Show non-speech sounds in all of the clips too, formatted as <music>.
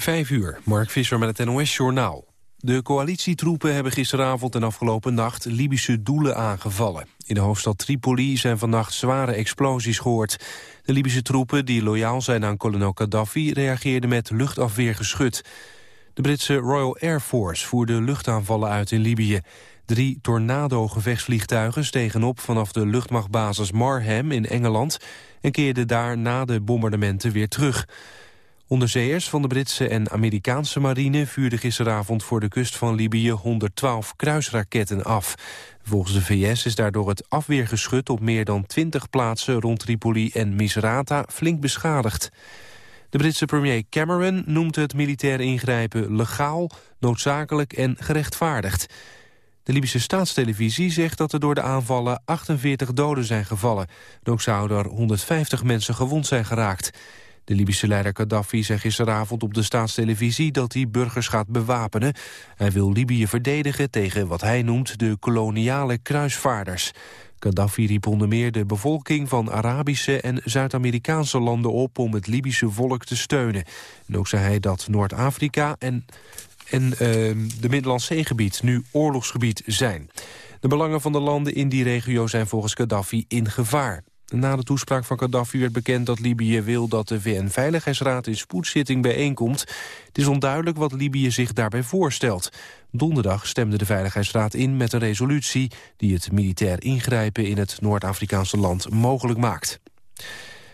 Vijf uur, Mark Visser met het NOS-journaal. De coalitietroepen hebben gisteravond en afgelopen nacht Libische doelen aangevallen. In de hoofdstad Tripoli zijn vannacht zware explosies gehoord. De Libische troepen, die loyaal zijn aan kolonel Gaddafi, reageerden met luchtafweergeschut. De Britse Royal Air Force voerde luchtaanvallen uit in Libië. Drie Tornado-gevechtsvliegtuigen stegen op vanaf de luchtmachtbasis Marham in Engeland... en keerden daar na de bombardementen weer terug. Onderzeeërs van de Britse en Amerikaanse marine vuurden gisteravond voor de kust van Libië 112 kruisraketten af. Volgens de VS is daardoor het afweergeschut op meer dan 20 plaatsen rond Tripoli en Misrata flink beschadigd. De Britse premier Cameron noemt het militaire ingrijpen legaal, noodzakelijk en gerechtvaardigd. De Libische staatstelevisie zegt dat er door de aanvallen 48 doden zijn gevallen. En ook zouden er 150 mensen gewond zijn geraakt. De Libische leider Gaddafi zei gisteravond op de staatstelevisie dat hij burgers gaat bewapenen. Hij wil Libië verdedigen tegen wat hij noemt de koloniale kruisvaarders. Gaddafi riep onder meer de bevolking van Arabische en Zuid-Amerikaanse landen op om het Libische volk te steunen. En ook zei hij dat Noord-Afrika en, en uh, de Middellandse Zeegebied nu oorlogsgebied zijn. De belangen van de landen in die regio zijn volgens Gaddafi in gevaar. Na de toespraak van Gaddafi werd bekend dat Libië wil dat de VN-veiligheidsraad in spoedzitting bijeenkomt. Het is onduidelijk wat Libië zich daarbij voorstelt. Donderdag stemde de Veiligheidsraad in met een resolutie die het militair ingrijpen in het Noord-Afrikaanse land mogelijk maakt.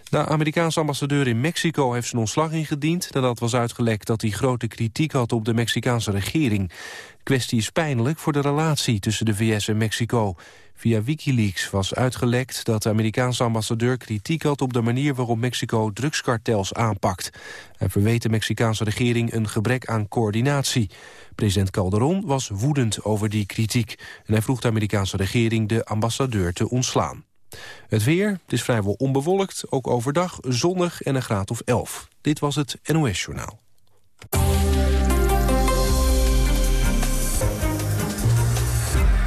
De Amerikaanse ambassadeur in Mexico heeft zijn ontslag ingediend... nadat was uitgelekt dat hij grote kritiek had op de Mexicaanse regering. De kwestie is pijnlijk voor de relatie tussen de VS en Mexico. Via Wikileaks was uitgelekt dat de Amerikaanse ambassadeur kritiek had op de manier waarop Mexico drugskartels aanpakt. Hij verweet de Mexicaanse regering een gebrek aan coördinatie. President Calderon was woedend over die kritiek en hij vroeg de Amerikaanse regering de ambassadeur te ontslaan. Het weer, het is vrijwel onbewolkt, ook overdag zonnig en een graad of 11. Dit was het NOS Journaal.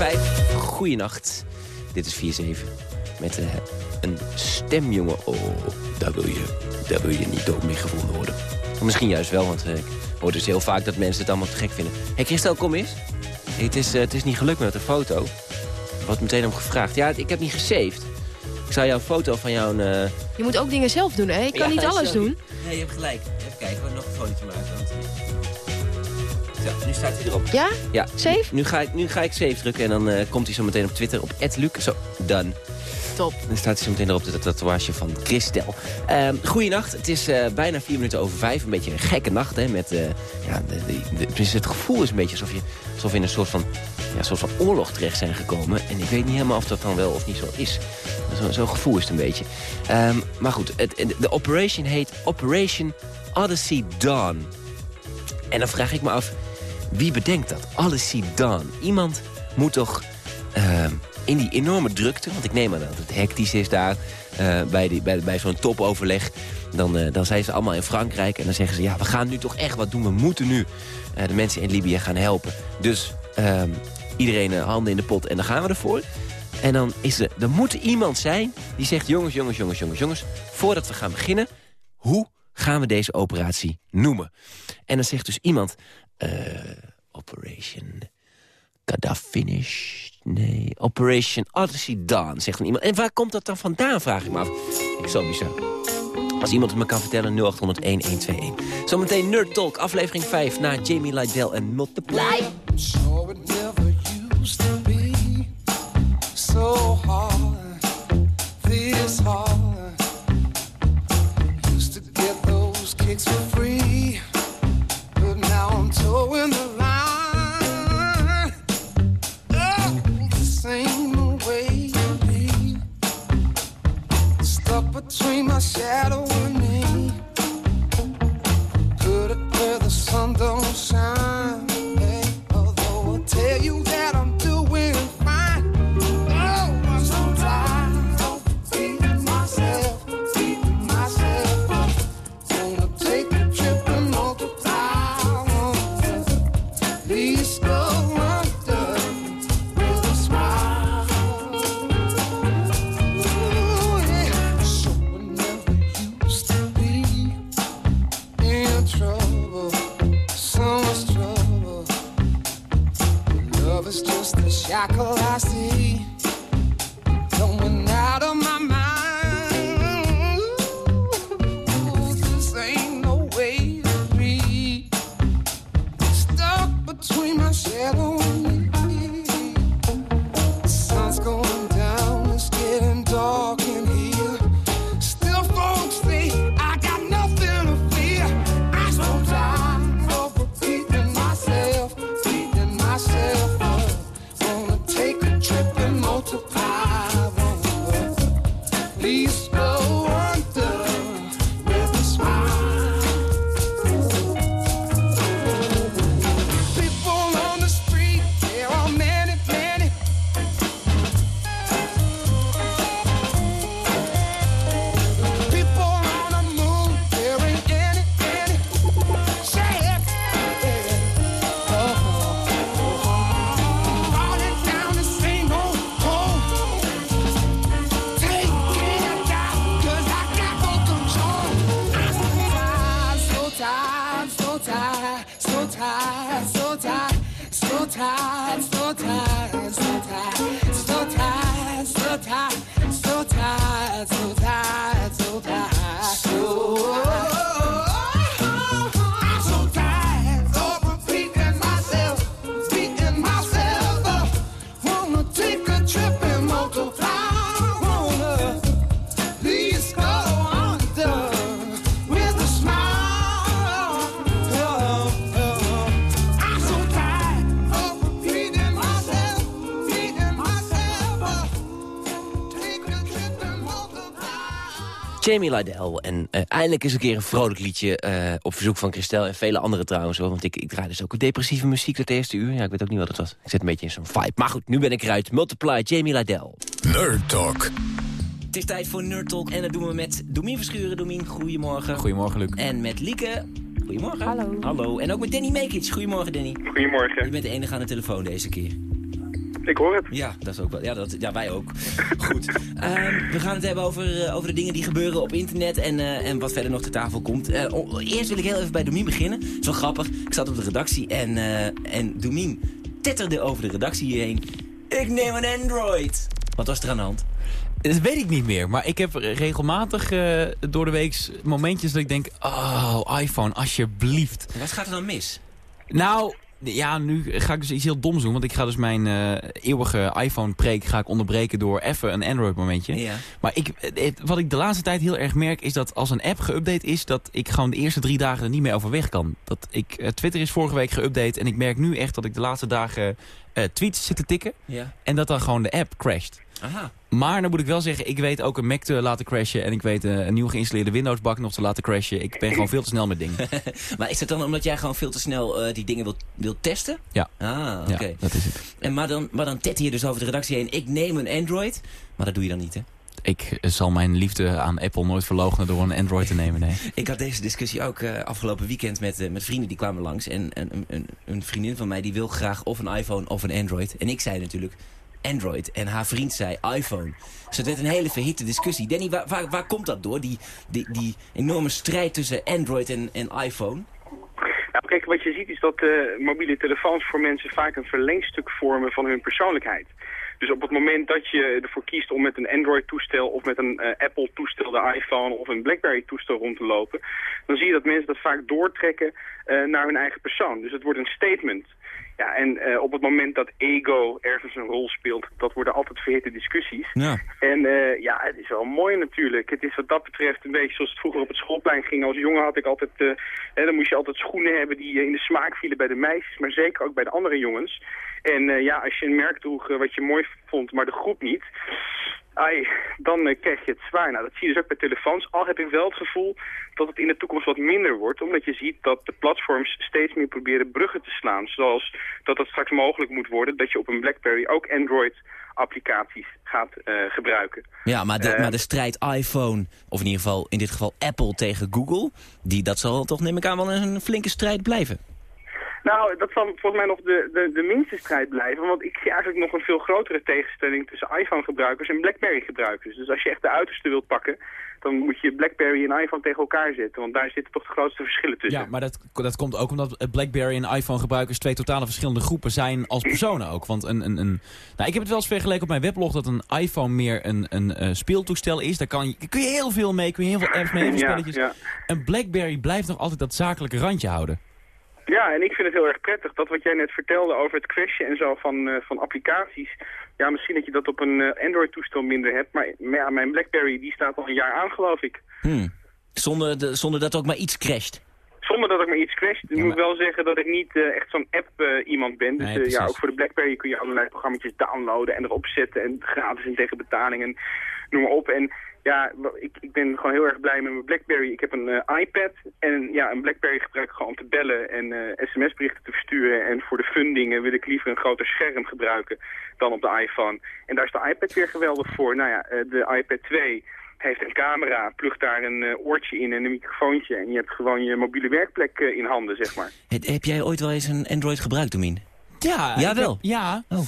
Vijf. Goeienacht. Dit is 4-7. Met uh, een stemjongen. Oh, daar wil, je, daar wil je niet dood mee gevonden worden. Misschien juist wel, want uh, ik hoor dus heel vaak dat mensen het allemaal te gek vinden. Hé hey Christel, kom eens. het, is, uh, het is niet gelukt met de foto. Ik had meteen om gevraagd. Ja, ik heb niet gesaved. Ik zou jouw foto van jouw... Uh... Je moet ook dingen zelf doen, hè? Je kan ja, niet alles sorry. doen. Nee, je hebt gelijk. Even kijken, we nog een fotootje maken. Want... Zo, nu staat hij erop. Ja? Ja. Safe? Nu ga ik, nu ga ik save drukken en dan uh, komt hij zo meteen op Twitter op @luc. Zo, done. Top. Dan staat hij zo meteen erop de tatoeage van Christel. Uh, goeienacht, het is uh, bijna vier minuten over vijf. Een beetje een gekke nacht, hè. Met, uh, ja, de, de, de, het gevoel is een beetje alsof, je, alsof we in een soort van, ja, soort van oorlog terecht zijn gekomen. En ik weet niet helemaal of dat dan wel of niet zo is. Zo'n zo gevoel is het een beetje. Um, maar goed, het, de operation heet Operation Odyssey Dawn. En dan vraag ik me af... Wie bedenkt dat? Odyssey Dawn. Iemand moet toch uh, in die enorme drukte... want ik neem aan dat het hectisch is daar... Uh, bij, bij, bij zo'n topoverleg... Dan, uh, dan zijn ze allemaal in Frankrijk en dan zeggen ze... ja, we gaan nu toch echt wat doen. We moeten nu de mensen in Libië gaan helpen. Dus ehm, iedereen handen in de pot en dan gaan we ervoor. En dan is er, er moet iemand zijn die zegt... jongens, jongens, jongens, jongens, jongens... voordat we gaan beginnen... hoe gaan we deze operatie noemen? En dan zegt dus iemand... Uh, Operation Finish. Nee, Operation Odyssey Dawn, zegt dan iemand. En waar komt dat dan vandaan, vraag ik me af. Ik zo bizar. Als iemand het me kan vertellen, 0800-1121. Zometeen Nerd Talk, aflevering 5, na Jamie Lydell en Multiply. So it never used to be so hard, this hard. Used to get those kicks for free. When the line. Oh, the same way you be. Stuck between my shadow and me, could it where the sun don't shine? Jamie Lydell. En uh, eindelijk is een keer een vrolijk liedje uh, op verzoek van Christel en vele anderen trouwens. Hoor, want ik, ik draai dus ook depressieve muziek het eerste uur. Ja, ik weet ook niet wat het was. Ik zit een beetje in zo'n vibe. Maar goed, nu ben ik eruit. Multiply, Jamie Lydell. Nerd Talk. Het is tijd voor Nerd Talk en dat doen we met Domien Verschuren. Domien, goedemorgen. Goedemorgen, Luc. En met Lieke. Goedemorgen. Hallo. Hallo. En ook met Danny Mekic. Goedemorgen, Danny. Goedemorgen. Je bent de enige aan de telefoon deze keer. Ik hoor het. Ja, dat is ook wel. Ja, dat, ja wij ook. Goed. Um, <laughs> we gaan het hebben over, uh, over de dingen die gebeuren op internet en, uh, en wat verder nog ter tafel komt. Uh, eerst wil ik heel even bij Domien beginnen. Wel grappig. Ik zat op de redactie en, en Domien tetterde over de redactie hierheen. Ik neem een Android. Wat was er aan de hand? Dat weet ik niet meer, maar ik heb regelmatig door de week momentjes dat ik denk... Oh, iPhone, alsjeblieft. Wat gaat er dan mis? Nou, ja, nu ga ik dus iets heel doms doen. Want ik ga dus mijn uh, eeuwige iPhone-preek ga ik onderbreken door even een Android-momentje. Ja. Maar ik, wat ik de laatste tijd heel erg merk is dat als een app geüpdate is... dat ik gewoon de eerste drie dagen er niet meer over weg kan. Dat ik, uh, Twitter is vorige week geüpdate en ik merk nu echt dat ik de laatste dagen uh, tweets zit te tikken. Ja. En dat dan gewoon de app crasht. Aha. Maar dan moet ik wel zeggen, ik weet ook een Mac te laten crashen... en ik weet uh, een nieuw geïnstalleerde Windows-bak nog te laten crashen. Ik ben gewoon veel te snel met dingen. <laughs> maar is dat dan omdat jij gewoon veel te snel uh, die dingen wilt, wilt testen? Ja. Ah, oké. Okay. Ja, dat is het. En maar dan, maar dan tette je dus over de redactie heen... ik neem een Android, maar dat doe je dan niet, hè? Ik zal mijn liefde aan Apple nooit verloochenen door een Android te nemen, nee. <laughs> ik had deze discussie ook uh, afgelopen weekend met, uh, met vrienden die kwamen langs. En, en een, een, een vriendin van mij die wil graag of een iPhone of een Android. En ik zei natuurlijk... Android. En haar vriend zei iPhone. Dus het werd een hele verhitte discussie. Danny, waar, waar, waar komt dat door? Die, die, die enorme strijd tussen Android en, en iPhone? Nou, kijk, wat je ziet is dat uh, mobiele telefoons voor mensen vaak een verlengstuk vormen van hun persoonlijkheid. Dus op het moment dat je ervoor kiest om met een Android-toestel of met een uh, Apple-toestel, de iPhone of een BlackBerry-toestel rond te lopen, dan zie je dat mensen dat vaak doortrekken uh, naar hun eigen persoon. Dus het wordt een statement. Ja, en uh, op het moment dat ego ergens een rol speelt, dat worden altijd verhitte discussies. Ja. En uh, ja, het is wel mooi natuurlijk. Het is wat dat betreft een beetje zoals het vroeger op het schoolplein ging. Als jongen had ik altijd, uh, hè, dan moest je altijd schoenen hebben die in de smaak vielen bij de meisjes, maar zeker ook bij de andere jongens. En ja, als je een merk droeg wat je mooi vond, maar de groep niet, ai, dan uh, krijg je het zwaar. Nou, dat zie je dus ook bij telefoons. Al heb ik wel het gevoel dat het in de toekomst wat minder wordt. Omdat je ziet dat de platforms steeds meer proberen bruggen te slaan. Zoals dat het straks mogelijk moet worden dat je op een BlackBerry ook Android applicaties gaat uh, gebruiken. Ja, maar de, maar de strijd iPhone, of in ieder geval in dit geval Apple tegen Google... Die, dat zal toch neem ik aan wel een flinke strijd blijven. Nou, dat zal volgens mij nog de, de, de minste strijd blijven. Want ik zie eigenlijk nog een veel grotere tegenstelling tussen iPhone-gebruikers en BlackBerry-gebruikers. Dus als je echt de uiterste wilt pakken, dan moet je BlackBerry en iPhone tegen elkaar zetten. Want daar zitten toch de grootste verschillen tussen. Ja, maar dat, dat komt ook omdat BlackBerry en iPhone-gebruikers twee totale verschillende groepen zijn als personen ook. Want een, een, een, nou, ik heb het wel eens vergeleken op mijn weblog dat een iPhone meer een, een, uh, speeltoestel is. Daar kan je, kun je heel veel mee, kun je heel veel apps mee, heel veel spelletjes. Ja, ja. En BlackBerry blijft nog altijd dat zakelijke randje houden. Ja, en ik vind het heel erg prettig. Dat wat jij net vertelde over het crashen en zo van, uh, van applicaties. Ja, misschien dat je dat op een uh, Android-toestel minder hebt. Maar, maar, ja, mijn BlackBerry die staat al een jaar aan, geloof ik. Hmm. Zonder, de, zonder dat ook maar iets crasht? Zonder dat ik maar iets crasht. Ja, moet wel zeggen dat ik niet uh, echt zo'n app-iemand ben. Dus nee, ja, ook voor de BlackBerry kun je allerlei programma's downloaden en erop zetten. En gratis en tegen betaling en noem maar op. En ja, ik, ik ben gewoon heel erg blij met mijn BlackBerry. Ik heb een uh, iPad en ja, een BlackBerry gebruik ik gewoon om te bellen en uh, sms-berichten te versturen. En voor de fundingen wil ik liever een groter scherm gebruiken dan op de iPhone. En daar is de iPad weer geweldig voor. Nou ja, uh, de iPad 2 heeft een camera, plugt daar een oortje in en een microfoontje. En je hebt gewoon je mobiele werkplek in handen, zeg maar. Heb, heb jij ooit wel eens een Android gebruikt, Domien? Ja. Jawel? Heb, ja. Oh.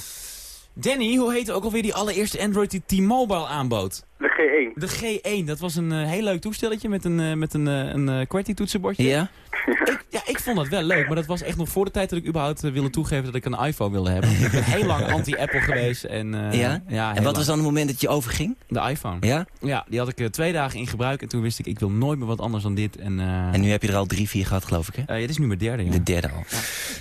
Danny, hoe heette ook alweer die allereerste Android die T-Mobile aanbood? De G1. De G1, dat was een uh, heel leuk toestelletje met een, uh, met een, uh, een QWERTY toetsenbordje. Ja. <laughs> Ik, ja, ik vond dat wel leuk, maar dat was echt nog voor de tijd dat ik überhaupt wilde toegeven dat ik een iPhone wilde hebben. ik ben heel lang <laughs> anti-Apple geweest. En, ja? ja en wat lang. was dan het moment dat je overging? De iPhone. Ja? Ja, die had ik twee dagen in gebruik en toen wist ik, ik wil nooit meer wat anders dan dit. En, en nu heb je er al drie, vier gehad, geloof ik, hè? ja, dit is nu mijn derde, ja. De derde al. Ja,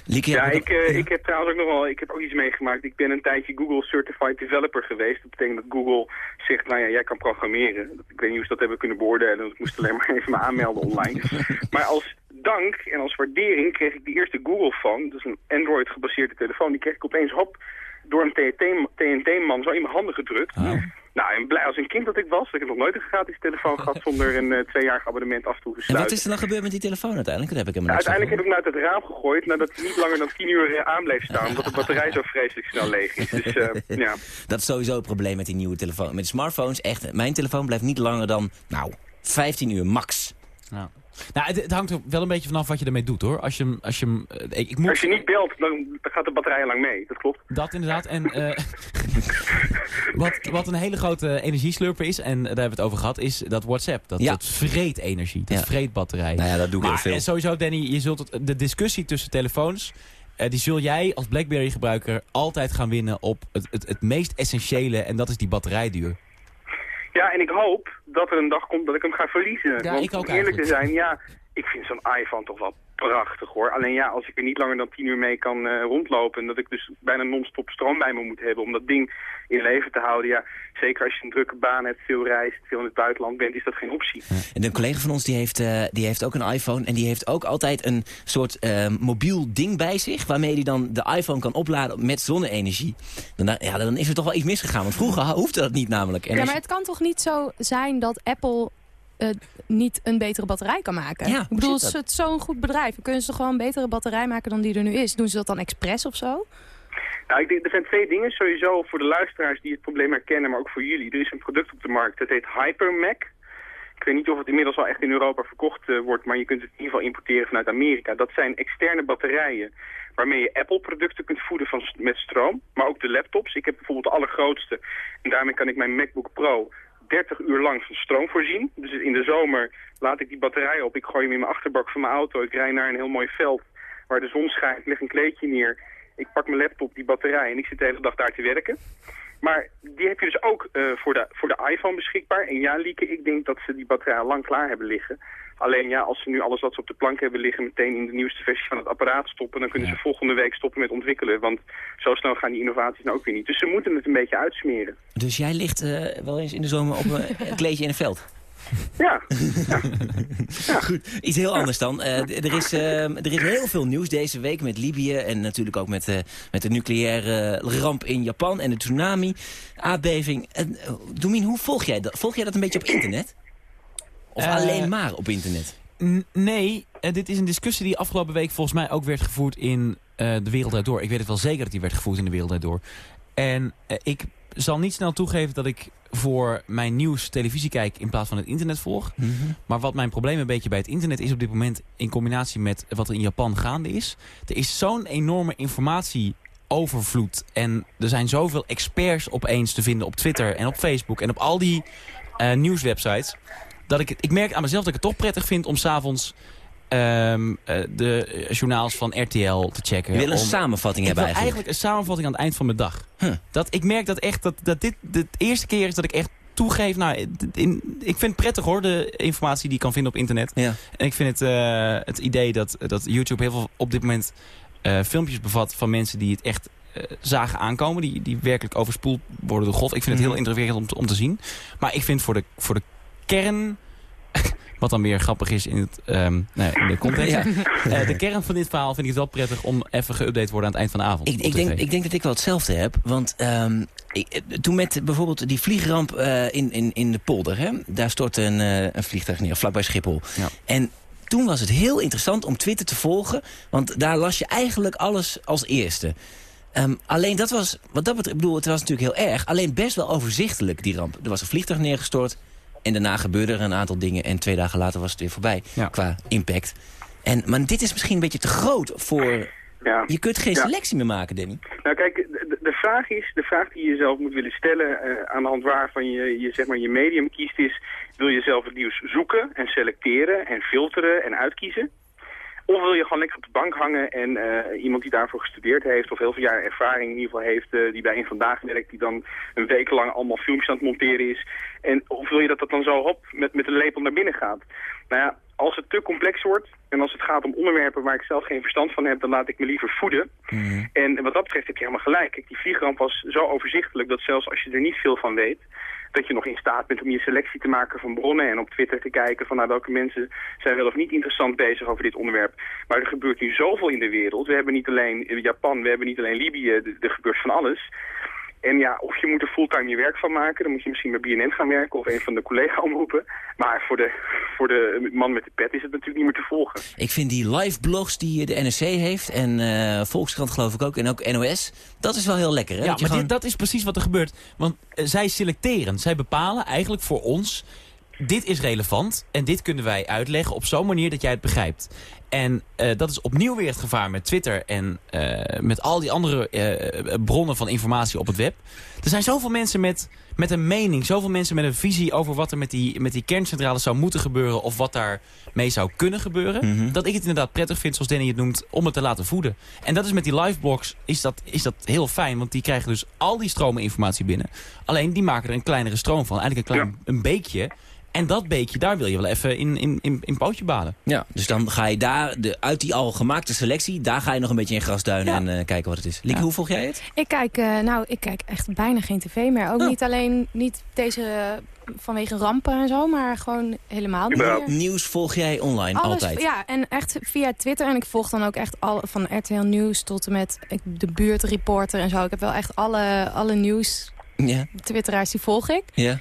Lieke, ja ik, ik heb trouwens ook nog wel, ik heb ook iets meegemaakt. Ik ben een tijdje Google Certified Developer geweest. Dat betekent dat Google zegt, nou ja, jij kan programmeren. Ik weet niet hoe ze dat hebben kunnen beoordelen, want ik moest alleen maar <laughs> even me aanmelden online. Maar als dank en als waardering kreeg ik die eerste Google Phone, dus een Android gebaseerde telefoon, die kreeg ik opeens hop door een TNT-man zo in mijn handen gedrukt. Oh. Nou, en blij als een kind dat ik was. Ik heb nog nooit een gratis telefoon gehad <laughs> zonder een uh, tweejarig abonnement af en toe gesluiten. En wat is er dan gebeurd met die telefoon uiteindelijk? Dat heb ik hem nou, uiteindelijk heb ik hem uit het raam gegooid nadat hij niet langer dan 10 uur uh, aan bleef staan. Omdat de batterij zo vreselijk snel leeg is. Dus, uh, <laughs> ja. Dat is sowieso het probleem met die nieuwe telefoon. Met smartphones, echt. Mijn telefoon blijft niet langer dan, nou, 15 uur max. Ja. Nou, het, het, hangt er wel een beetje vanaf wat je ermee doet, hoor. Als je, als je, ik, ik moet... als je niet belt, dan, dan gaat de batterij lang mee. Dat klopt. Dat inderdaad. En uh, <laughs> wat, wat een hele grote energieslurper is, en daar hebben we het over gehad, is dat WhatsApp. Dat, ja. dat vreet energie, dat ja. vreet batterij. Nou ja, dat doe ik maar, heel veel. En sowieso, Danny, je zult het, de discussie tussen telefoons... Uh, die zul jij als BlackBerry-gebruiker altijd gaan winnen op het, het, het meest essentiële, en dat is die batterijduur. Ja, en ik hoop dat er een dag komt dat ik hem ga verliezen. Ja, Want ik ook om eerlijk te zijn, ja, ik vind zo'n iPhone toch wel prachtig hoor. Alleen ja, als ik er niet langer dan 10 uur mee kan uh, rondlopen... en dat ik dus bijna non-stop stroom bij me moet hebben om dat ding in leven te houden... ja, zeker als je een drukke baan hebt, veel reist, veel in het buitenland bent... is dat geen optie. Ja. En een collega van ons die heeft, uh, die heeft ook een iPhone... en die heeft ook altijd een soort uh, mobiel ding bij zich... waarmee hij dan de iPhone kan opladen met zonne-energie. Dan, ja, dan is er toch wel iets misgegaan. Want vroeger hoefde dat niet namelijk. En ja, maar het kan toch niet zo zijn dat Apple... Uh, niet een betere batterij kan maken. Ja, ik bedoel, het is zo'n goed bedrijf. Kunnen ze gewoon een betere batterij maken dan die er nu is? Doen ze dat dan expres of zo? Nou, ik denk, er zijn twee dingen. Sowieso voor de luisteraars die het probleem herkennen, maar ook voor jullie. Er is een product op de markt, dat heet HyperMac. Ik weet niet of het inmiddels al echt in Europa verkocht uh, wordt, maar je kunt het in ieder geval importeren vanuit Amerika. Dat zijn externe batterijen waarmee je Apple-producten kunt voeden van, met stroom, maar ook de laptops. Ik heb bijvoorbeeld de allergrootste en daarmee kan ik mijn MacBook Pro 30 uur lang van stroom voorzien. Dus in de zomer laat ik die batterij op. Ik gooi hem in mijn achterbak van mijn auto. Ik rij naar een heel mooi veld waar de zon schijnt. Ik leg een kleedje neer. Ik pak mijn laptop, die batterij en ik zit de hele dag daar te werken. Maar die heb je dus ook uh, voor, de, voor de iPhone beschikbaar. En ja, Lieke, ik denk dat ze die batterij al lang klaar hebben liggen. Alleen ja, als ze nu alles wat ze op de plank hebben liggen meteen in de nieuwste versie van het apparaat stoppen, dan kunnen ja. ze volgende week stoppen met ontwikkelen. Want zo snel gaan die innovaties nou ook weer niet. Dus ze moeten het een beetje uitsmeren. Dus jij ligt uh, wel eens in de zomer op een <laughs> kleedje in een veld? Ja. Goed, iets heel anders dan. Eh, er, is, eh, er is heel veel nieuws deze week met Libië... en natuurlijk ook met, eh, met de nucleaire ramp in Japan en de tsunami, aardbeving. En, uh, Domien, hoe volg jij dat? Volg jij dat een beetje op internet? Of alleen maar op internet? Nee, dit is een discussie die afgelopen week volgens mij ook werd gevoerd in eh, De Wereld Door. Ik weet het wel zeker dat die werd gevoerd in De Wereld Door. En ik zal niet snel toegeven dat ik voor mijn nieuws televisie kijk in plaats van het internet volg. Maar wat mijn probleem een beetje bij het internet is op dit moment... in combinatie met wat er in Japan gaande is... er is zo'n enorme informatieovervloed. En er zijn zoveel experts opeens te vinden op Twitter en op Facebook... en op al die eh, nieuwswebsites... dat ik, het- ik merk aan mezelf dat ik het toch prettig vind om s'avonds... ehm eh, de journaals van RTL te checken. Je wil een om- samenvatting hebben eigenlijk. een samenvatting aan het eind van mijn dag. Huh. Dat, ik merk dat echt dat, dat dit de eerste keer is dat ik echt toegeef... Nou, in, ik vind het prettig hoor, de informatie die ik kan vinden op internet. Ja. En ik vind het, eh, het idee dat, dat YouTube heel veel op dit moment eh, filmpjes bevat... van mensen die het echt zagen aankomen. Die, die werkelijk overspoeld worden door God. Ik vind het heel Mhm. indrukwekkend om, te- om te zien. Maar ik vind voor de, voor de kern... Wat dan weer grappig is in, het, ja, in de context. Ja. Eh, de kern van dit verhaal vind ik het wel prettig om even geüpdate te worden aan het eind van de avond. Ik, ik, denk, ik denk dat ik wel hetzelfde heb. Want ehm, ik, eh, toen met bijvoorbeeld die vliegramp eh, in, in, in de polder... Hè, daar stortte een, eh, een vliegtuig neer, vlakbij Schiphol. Ja. En toen was het heel interessant om Twitter te volgen. Want daar las je eigenlijk alles als eerste. Ehm, alleen dat was, wat dat betreft, ik bedoel, het was natuurlijk heel erg. Alleen best wel overzichtelijk, die ramp. Er was een vliegtuig neergestort. En daarna gebeurde er een aantal dingen. En twee dagen later was het weer voorbij. Ja. Qua impact. En, maar dit is misschien een beetje te groot voor... ja. Je kunt geen Ja. selectie meer maken, Danny. Nou kijk, de, de- de vraag is, de vraag die je jezelf moet willen stellen eh, aan de hand waarvan je, je, zeg maar, je medium kiest is, wil je zelf het nieuws zoeken en selecteren en filteren en uitkiezen? Of wil je gewoon lekker op de bank hangen en eh, iemand die daarvoor gestudeerd heeft of heel veel jaar ervaring in ieder geval heeft, eh, die bij een vandaag werkt, die dan een week lang allemaal filmpjes aan het monteren is. En of wil je dat dat dan zo hop met, met een lepel naar binnen gaat? Nou ja, als het te complex wordt en als het gaat om onderwerpen waar ik zelf geen verstand van heb, dan laat ik me liever voeden. En wat dat betreft heb je helemaal gelijk. Kijk, die vliegramp was zo overzichtelijk dat zelfs als je er niet veel van weet, dat je nog in staat bent om je selectie te maken van bronnen en op Twitter te kijken van nou, welke mensen zijn wel of niet interessant bezig over dit onderwerp. Maar er gebeurt nu zoveel in de wereld. We hebben niet alleen Japan, we hebben niet alleen Libië, er gebeurt van alles. En ja, of je moet er fulltime je werk van maken, dan moet je misschien bij BNN gaan werken of een van de collega-omroepen. Maar voor de, voor de man met de pet is het natuurlijk niet meer te volgen. Ik vind die live blogs die de NRC heeft en eh, Volkskrant geloof ik ook en ook NOS, dat is wel heel lekker. Hè? Ja, Dat maar gewoon- dit, dat is precies wat er gebeurt. Want eh, zij selecteren, zij bepalen eigenlijk voor ons... dit is relevant en dit kunnen wij uitleggen op zo'n manier dat jij het begrijpt. En eh, dat is opnieuw weer het gevaar met Twitter en eh, met al die andere eh, bronnen van informatie op het web. Er zijn zoveel mensen met, met een mening, zoveel mensen met een visie over wat er met die, met die kerncentrales zou moeten gebeuren of wat daar mee zou kunnen gebeuren. Mhm. Dat ik het inderdaad prettig vind, zoals Danny het noemt, om het te laten voeden. En dat is met die liveblogs is dat, is dat heel fijn, want die krijgen dus al die stromen informatie binnen. Alleen die maken er een kleinere stroom van, eigenlijk een klein een beekje. En dat beekje, daar wil je wel even in, in, in, in pootje baden. Ja, dus dan ga je daar, de, uit die al gemaakte selectie, daar ga je nog een beetje in grasduinen Ja. en eh, kijken wat het is. Lieke, Ja. hoe volg jij het? Ik kijk, eh, nou, ik kijk echt bijna geen tv meer. Ook Oh. niet alleen niet deze vanwege rampen en zo, maar gewoon helemaal niet meer. Nieuws volg jij online, Alles, altijd. Ja, en echt via Twitter. En ik volg dan ook echt al van RTL Nieuws tot en met de buurtreporter en zo. Ik heb wel echt alle, alle nieuws Ja, twitteraars die volg ik. ja.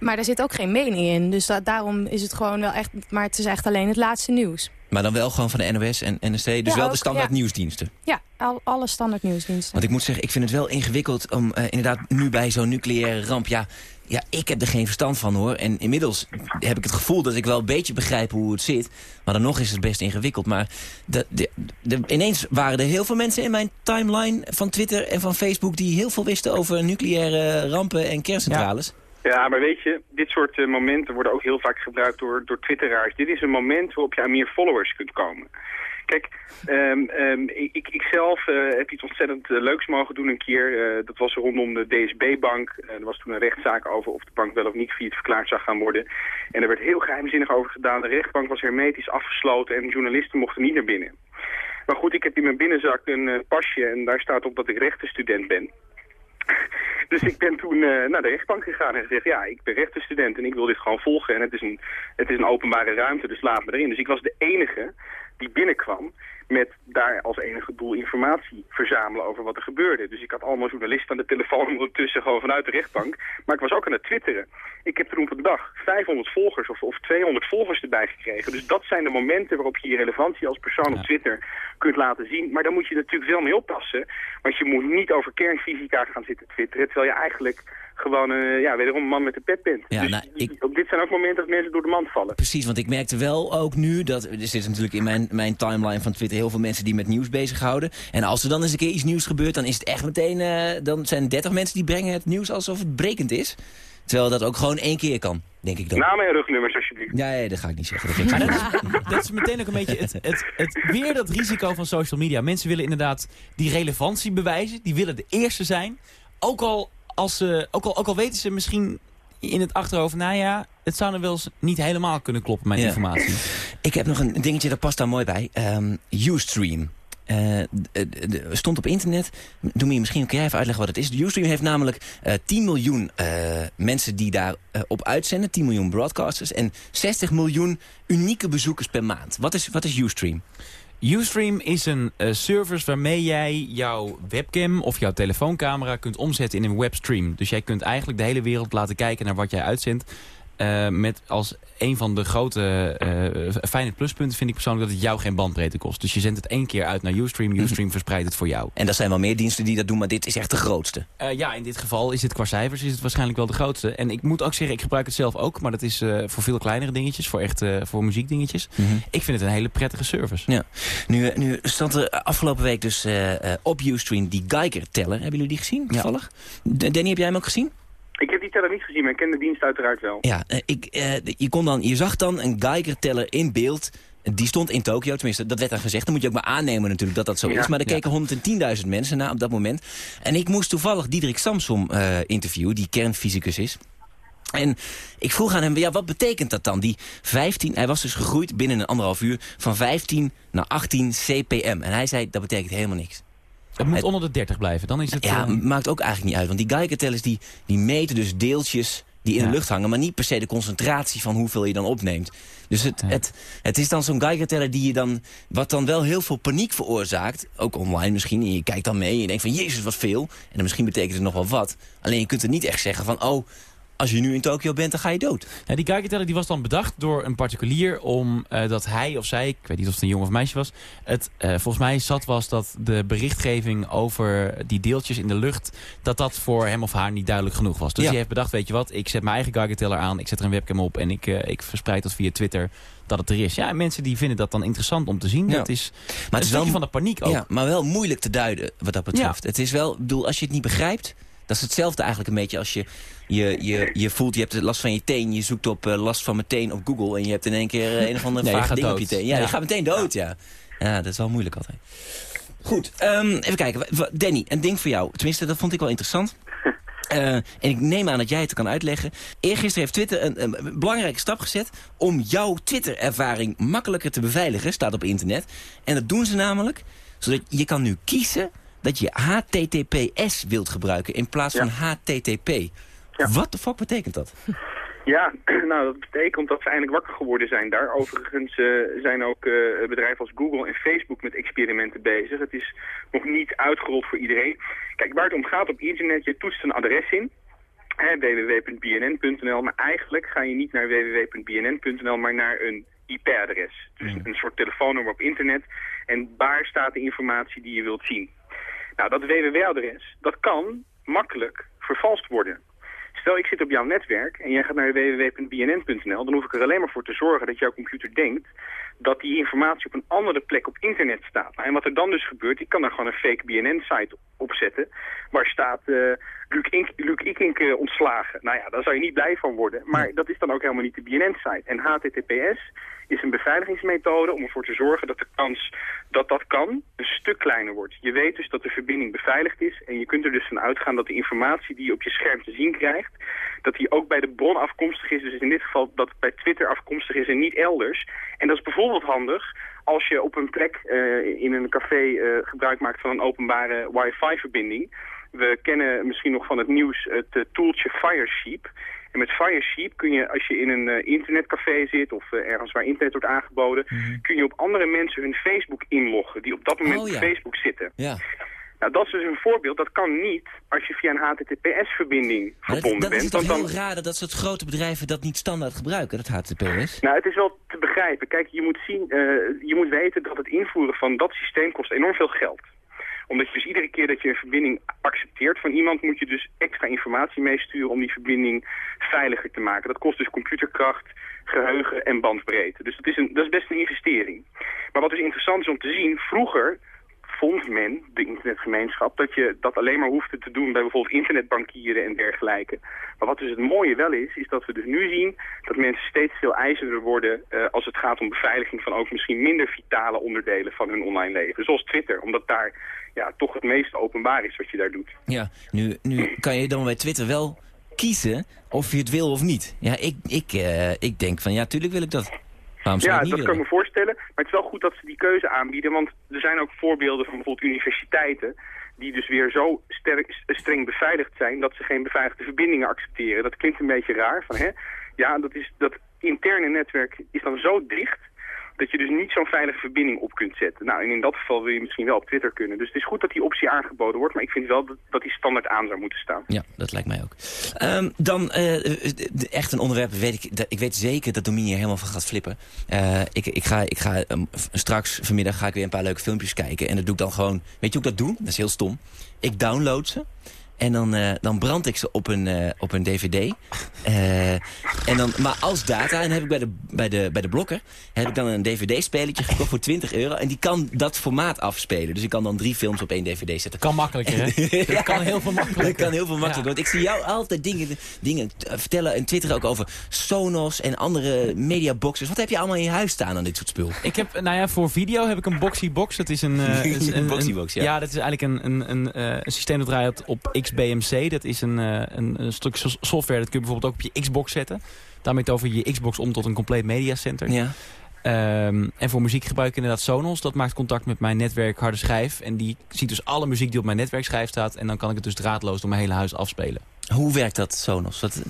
Maar daar zit ook geen mening in. Dus da- daarom is het gewoon wel echt... Maar het is echt alleen het laatste nieuws. Maar dan wel gewoon van de NOS en NRC, dus Ja, wel de standaard ja. nieuwsdiensten. Ja, al, alle standaard nieuwsdiensten. Want ik moet zeggen, ik vind het wel ingewikkeld om eh, inderdaad nu bij zo'n nucleaire ramp... Ja, ja, ik heb er geen verstand van hoor. En inmiddels heb ik het gevoel dat ik wel een beetje begrijp hoe het zit. Maar dan nog is het best ingewikkeld. Maar de, de, de- ineens waren er heel veel mensen in mijn timeline van Twitter en van Facebook... die heel veel wisten over nucleaire rampen en kerncentrales. Ja, maar weet je, dit soort eh, momenten worden ook heel vaak gebruikt door, door twitteraars. Dit is een moment waarop je aan meer followers kunt komen. Kijk, ehm, ehm, ik, ik, zelf eh, heb iets ontzettend eh, leuks mogen doen een keer. Dat was rondom de DSB-bank. Er was toen een rechtszaak over of de bank wel of niet failliet verklaard zou gaan worden. En er werd heel geheimzinnig over gedaan. De rechtbank was hermetisch afgesloten en journalisten mochten niet naar binnen. Maar goed, ik heb in mijn binnenzak een pasje en daar staat op dat ik rechtenstudent ben. <laughs> dus ik ben toen uh, naar de rechtbank gegaan en gezegd, ja, ik ben rechtenstudent en ik wil dit gewoon volgen. En het is, een, het is een openbare ruimte, dus laat me erin. Dus ik was de enige die binnenkwam met daar als enige doel informatie verzamelen over wat er gebeurde. Dus ik had allemaal journalisten aan de telefoon <laughs> ondertussen gewoon vanuit de rechtbank. Maar ik was ook aan het twitteren. Ik heb toen op een dag 500 volgers of, of 200 volgers erbij gekregen. Dus dat zijn de momenten waarop je je relevantie als persoon op Twitter kunt laten zien. Maar daar moet je natuurlijk wel mee oppassen. Want je moet niet over kernfysica gaan zitten twitteren. Terwijl je eigenlijk gewoon uh, ja, wederom een man met de pet bent. Ja, dus nou, ik... op dit zijn ook momenten dat mensen door de mand vallen. Precies, want ik merkte wel ook nu dat... Er zitten natuurlijk in mijn, mijn timeline van Twitter heel veel mensen die met nieuws bezighouden. En als er dan eens een keer iets nieuws gebeurt, dan is het echt meteen... Uh, dan zijn 30 mensen die brengen het nieuws alsof het brekend is. Terwijl dat ook gewoon één keer kan, denk ik dan. Namen en rugnummers, alsjeblieft. Ja, nee, dat ga ik niet zeggen. Dat, dat, is, dat, is, meteen ook een beetje het, het, het, weer dat risico van social media. Mensen willen inderdaad die relevantie bewijzen. Die willen de eerste zijn. Ook al als ze, ook al, ook al weten ze misschien in het achterhoofd, nou ja, het zou er wel eens niet helemaal kunnen kloppen, mijn informatie. <laughs> Ik heb nog een dingetje, dat past daar mooi bij. Um, Ustream. Uh, stond op internet. Doe me misschien ook even uitleggen wat het is. Ustream heeft namelijk uh, eh, 10 miljoen uh, mensen die daar op uitzenden. 10 miljoen broadcasters. En 60 miljoen unieke bezoekers per maand. Wat is, wat is Ustream? Ustream is een uh, service waarmee jij jouw webcam of jouw telefooncamera kunt omzetten in een webstream. Dus jij kunt eigenlijk de hele wereld laten kijken naar wat jij uitzendt. Uh, met als een van de grote uh, fijne pluspunten vind ik persoonlijk dat het jou geen bandbreedte kost. Dus je zendt het één keer uit naar Ustream. Mhm. Ustream verspreidt het voor jou. En er zijn wel meer diensten die dat doen, maar dit is echt de grootste. Uh, ja, in dit geval is het qua cijfers is het waarschijnlijk wel de grootste. En ik moet ook zeggen, ik gebruik het zelf ook. Maar dat is voor veel kleinere dingetjes, voor echt voor muziekdingetjes. Mm Ik vind het een hele prettige service. Ja. Nu, nu stond er afgelopen week dus op Ustream die Geiger-teller. Hebben jullie die gezien toevallig? Ja. Danny, heb jij hem ook gezien? Ik heb die teller niet gezien, maar ik ken de dienst uiteraard wel. Ja, eh, ik, uh, je, kon dan, je zag dan een Geiger-teller in beeld. Die stond in Tokio, tenminste, dat werd dan gezegd. Dan moet je ook maar aannemen natuurlijk dat dat zo is. Maar er keken 110.000 mensen naar op dat moment. En ik moest toevallig Diederik Samsom uh, interviewen, die kernfysicus is. En ik vroeg aan hem, ja, wat betekent dat dan? Die 15, hij was dus gegroeid binnen een anderhalf uur van 15 naar 18 CPM. En hij zei, dat betekent helemaal niks. Het moet onder de 30 blijven, dan is het... Ja, uh... maakt ook eigenlijk niet uit. Want die Geiger-tellers die, die meten dus deeltjes die in de lucht hangen... maar niet per se de concentratie van hoeveel je dan opneemt. Dus het, het, het is dan zo'n Geiger-teller die je dan... wat dan wel heel veel paniek veroorzaakt, ook online misschien... en je kijkt dan mee en je denkt van, jezus, wat veel. En dan misschien betekent het nog wel wat. Alleen je kunt er niet echt zeggen van... oh, als je nu in Tokio bent, dan ga je dood. Ja, die Geiger-teller die was dan bedacht door een particulier... omdat uh, dat hij of zij, ik weet niet of het een jongen of meisje was... het uh, volgens mij zat was dat de berichtgeving over die deeltjes in de lucht... dat dat voor hem of haar niet duidelijk genoeg was. Dus ja. hij heeft bedacht, weet je wat, ik zet mijn eigen Geiger-teller aan... ik zet er een webcam op en ik, uh, ik verspreid dat via Twitter dat het er is. Ja, mensen die vinden dat dan interessant om te zien. Ja. Dat is, maar het is wel van de paniek ook. Ja, maar wel moeilijk te duiden wat dat betreft. Het is wel, bedoel, als je het niet begrijpt... dat is hetzelfde eigenlijk een beetje als je je, je, je voelt, je hebt last van je teen. Je zoekt op uh, last van mijn teen op Google. En je hebt in één keer uh, een of andere <laughs> nee, vaag ding dood. op je teen. Ja, ja, je gaat meteen dood, ja. ja. dat is wel moeilijk altijd. Goed, um, even kijken. Danny, een ding voor jou. Tenminste, dat vond ik wel interessant. Uh, <laughs> en ik neem aan dat jij het kan uitleggen. Eergisteren heeft Twitter een, een belangrijke stap gezet... om jouw Twitter-ervaring makkelijker te beveiligen, staat op internet. En dat doen ze namelijk, zodat je kan nu kiezen dat je HTTPS wilt gebruiken in plaats van HTTP. Wat de fuck betekent dat? <laughs> Ja, <clears throat> nou dat betekent dat ze eindelijk wakker geworden zijn daar. Overigens uh, zijn ook uh, bedrijven als Google en Facebook met experimenten bezig. Het is nog niet uitgerold voor iedereen. Kijk, waar het om gaat op internet, je toetst een adres in www.bnn.nl, maar eigenlijk ga je niet naar www.bnn.nl, maar naar een IP-adres. Dus hmm. een soort telefoonnummer op internet. En waar staat de informatie die je wilt zien? Nou, dat www-adres, dat kan makkelijk vervalst worden. Stel, ik zit op jouw netwerk en jij gaat naar www.bnn.nl... dan hoef ik er alleen maar voor te zorgen dat jouw computer denkt... dat die informatie op een andere plek op internet staat. Nou, en wat er dan dus gebeurt, ik kan daar gewoon een fake BNN-site opzetten... waar staat uh, Luc, Ikink uh, ontslagen. Nou ja, daar zou je niet blij van worden. Maar dat is dan ook helemaal niet de BNN-site. En HTTPS is een beveiligingsmethode om ervoor te zorgen dat de kans dat dat kan een stuk kleiner wordt. Je weet dus dat de verbinding beveiligd is en je kunt er dus van uitgaan dat de informatie die je op je scherm te zien krijgt, dat die ook bij de bron afkomstig is. Dus in dit geval dat het bij Twitter afkomstig is en niet elders. En dat is bijvoorbeeld handig als je op een plek uh, in een café uh, gebruik maakt van een openbare wifi-verbinding We kennen misschien nog van het nieuws het uh, toeltje Firesheep. En met Firesheep kun je, als je in een uh, internetcafé zit of uh, ergens waar internet wordt aangeboden, mm -hmm. kun je op andere mensen hun Facebook inloggen die op dat moment oh, ja. op Facebook zitten. Ja. Nou, dat is dus een voorbeeld. Dat kan niet als je via een HTTPS-verbinding verbonden dat, dat bent. is toch heel dan... raar dat dat soort grote bedrijven dat niet standaard gebruiken, dat HTTPS? Nou, het is wel te begrijpen. Kijk, je moet, zien, uh, je moet weten dat het invoeren van dat systeem kost enorm veel geld omdat je dus iedere keer dat je een verbinding accepteert van iemand... moet je dus extra informatie meesturen om die verbinding veiliger te maken. Dat kost dus computerkracht, geheugen en bandbreedte. Dus dat is, een, dat is best een investering. Maar wat dus interessant is om te zien... vroeger vond men, de internetgemeenschap, dat je dat alleen maar hoefde te doen bij bijvoorbeeld internetbankieren en dergelijke. Maar wat dus het mooie wel is, is dat we dus nu zien dat mensen steeds veel eisender worden uh, als het gaat om beveiliging van ook misschien minder vitale onderdelen van hun online leven. Zoals Twitter, omdat daar ja, toch het meest openbaar is wat je daar doet. Ja, nu, nu kan je dan bij Twitter wel kiezen of je het wil of niet. Ja, ik, ik, uh, ik denk van ja, tuurlijk wil ik dat. Ja, dat willen? kan ik me voorstellen. Maar het is wel goed dat ze die keuze aanbieden. Want er zijn ook voorbeelden van bijvoorbeeld universiteiten... die dus weer zo sterk, streng beveiligd zijn... dat ze geen beveiligde verbindingen accepteren. Dat klinkt een beetje raar. Van, hè? Ja, dat, is, dat interne netwerk is dan zo dicht dat je dus niet zo'n veilige verbinding op kunt zetten. Nou, en in dat geval wil je misschien wel op Twitter kunnen. Dus het is goed dat die optie aangeboden wordt, maar ik vind wel dat, die standaard aan zou moeten staan. Ja, dat lijkt mij ook. Um, dan uh, echt een onderwerp, weet ik, dat, ik weet zeker dat Dominië helemaal van gaat flippen. Uh, ik, ik ga, ik ga um, straks, vanmiddag ga ik weer een paar leuke filmpjes kijken. En dat doe ik dan gewoon, weet je hoe ik dat doe? Dat is heel stom. Ik download ze. En dan, uh, dan brand ik ze op een, uh, op een dvd. Uh, en dan, maar als data, en heb ik bij de, bij de, bij de blokker... heb ik dan een dvd-spelletje gekocht voor 20 euro. En die kan dat formaat afspelen. Dus ik kan dan drie films op één dvd zetten. Kan makkelijker, hè? ja, <laughs> dat kan heel veel makkelijker. Dat kan heel veel makkelijker. Ja. Want ik zie jou altijd dingen, dingen vertellen en twitteren ook over Sonos en andere mediaboxes. Wat heb je allemaal in je huis staan aan dit soort spul? Ik heb, nou ja, voor video heb ik een Boxy-box. Dat is een... <laughs> een, een Boxy-box, ja. Ja, dat is eigenlijk een, een, een, een systeem dat draait op XBMC. Dat is een, een, een, stuk software, dat kun je bijvoorbeeld ook op je Xbox zetten. Daarmee tover je je Xbox om tot een compleet mediacenter. Ja. Um, en voor muziek gebruik ik inderdaad Sonos. Dat maakt contact met mijn netwerk harde schijf. En die ziet dus alle muziek die op mijn netwerkschijf staat. En dan kan ik het dus draadloos door mijn hele huis afspelen. Hoe werkt dat, Sonos? Wat...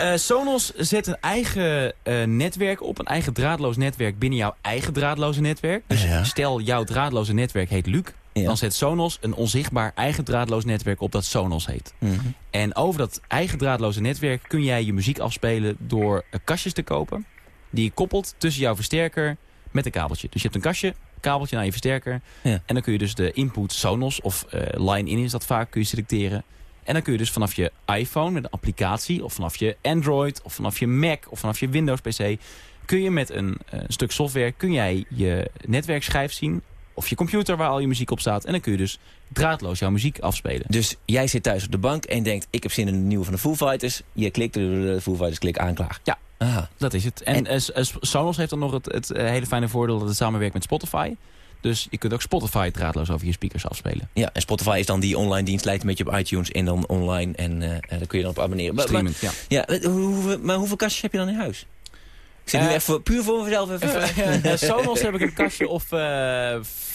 Uh, Sonos zet een eigen uh, netwerk op, een eigen draadloos netwerk binnen jouw eigen draadloze netwerk. Dus ja. stel jouw draadloze netwerk heet Luc. Ja. Dan zet Sonos een onzichtbaar eigen draadloos netwerk op dat Sonos heet. Mm -hmm. En over dat eigen draadloze netwerk kun jij je muziek afspelen door uh, kastjes te kopen. Die je koppelt tussen jouw versterker met een kabeltje. Dus je hebt een kastje, kabeltje naar je versterker. Ja. En dan kun je dus de input Sonos of line-in is dat vaak, kun je selecteren. En dan kun je dus vanaf je iPhone met een applicatie... of vanaf je Android, of vanaf je Mac, of vanaf je Windows PC... kun je met een, uh, stuk software kun jij je netwerkschijf zien... of je computer waar al je muziek op staat. En dan kun je dus draadloos jouw muziek afspelen. Dus jij zit thuis op de bank en denkt... ik heb zin in een nieuwe van de Foo Fighters. Je klikt de Foo Fighters, klik aanklaar. Ja, Aha. dat is het. En, en... Uh, Sonos heeft dan nog het, het uh, hele fijne voordeel... dat het samenwerkt met Spotify... Dus je kunt ook Spotify draadloos over je speakers afspelen. Ja, en Spotify is dan die online dienst, lijkt een beetje op iTunes en dan online. En uh, daar kun je dan op abonneren. Streamend, ja. ja hoe, maar hoeveel kastjes heb je dan in huis? Ik zit nu echt voor, puur voor mezelf even. Uh, <laughs> Sonos heb ik een kastje of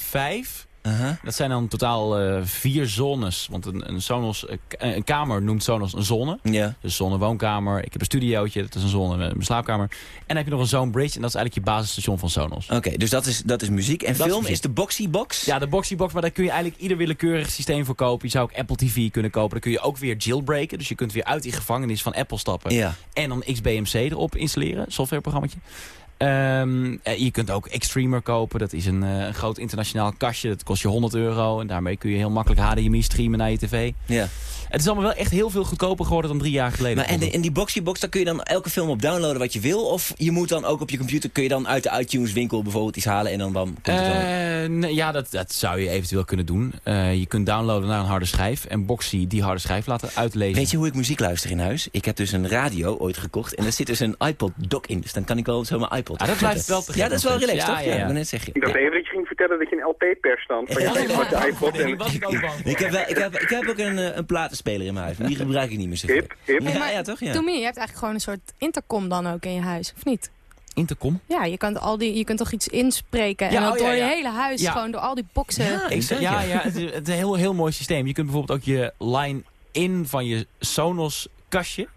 vijf. Uh -huh. Dat zijn dan totaal uh, vier zones. Want een, een, Sonos, een kamer noemt Sonos een zone. Ja. Dus zone woonkamer. Ik heb een studiootje, dat is een zone mijn slaapkamer. En dan heb je nog een zone bridge en dat is eigenlijk je basisstation van Sonos. Oké, okay, dus dat is, dat is muziek. En dat film is, muziek. is, de Boxy Box? Ja, de Boxy Box, maar daar kun je eigenlijk ieder willekeurig systeem voor kopen. Je zou ook Apple TV kunnen kopen. Dan kun je ook weer jailbreken. Dus je kunt weer uit die gevangenis van Apple stappen. En dan XBMC erop installeren, softwareprogrammaatje. Um, je kunt ook Extremer kopen. Dat is een, een groot internationaal kastje. Dat kost je 100 euro. En daarmee kun je heel makkelijk HDMI streamen naar je tv. Ja. Het is allemaal wel echt heel veel goedkoper geworden dan drie jaar geleden. Maar en, de, en die Boxy Box, daar kun je dan elke film op downloaden wat je wil? Of je moet dan ook op je computer, kun je dan uit de iTunes winkel bijvoorbeeld iets halen en dan bam, komt het uh, nee, Ja, dat, dat zou je eventueel kunnen doen. Uh, je kunt downloaden naar een harde schijf en Boxy die harde schijf laten uitlezen. Weet je hoe ik muziek luister in huis? Ik heb dus een radio ooit gekocht en daar zit dus een iPod dock in. Dus dan kan ik wel zo mijn iPod ah, dat blijft wel Ja, dat is wel relaxed, ja, toch? Ja, ja. ja. net zeg je. Ik dacht even dat je ging vertellen dat je een LP-pers stand van je ja, iPod. <laughs> En... ik ook bang ik, heb wel, ik, heb, ik heb ook een, een platenspeler in mijn huis, maar die gebruik ik niet meer zo hip, hip. Ja, ja, toch? Ja. Tommy, je hebt eigenlijk gewoon een soort intercom dan ook in je huis, of niet? Intercom? Ja, je, kan al die, je kunt toch iets inspreken. Ja, en dan oh, ja, door je hele huis, Ja. gewoon door al die boxen. Ja, exact, ja, ja. het, is, het is een heel, heel mooi systeem. Je kunt bijvoorbeeld ook je line-in van je Sonos kastje...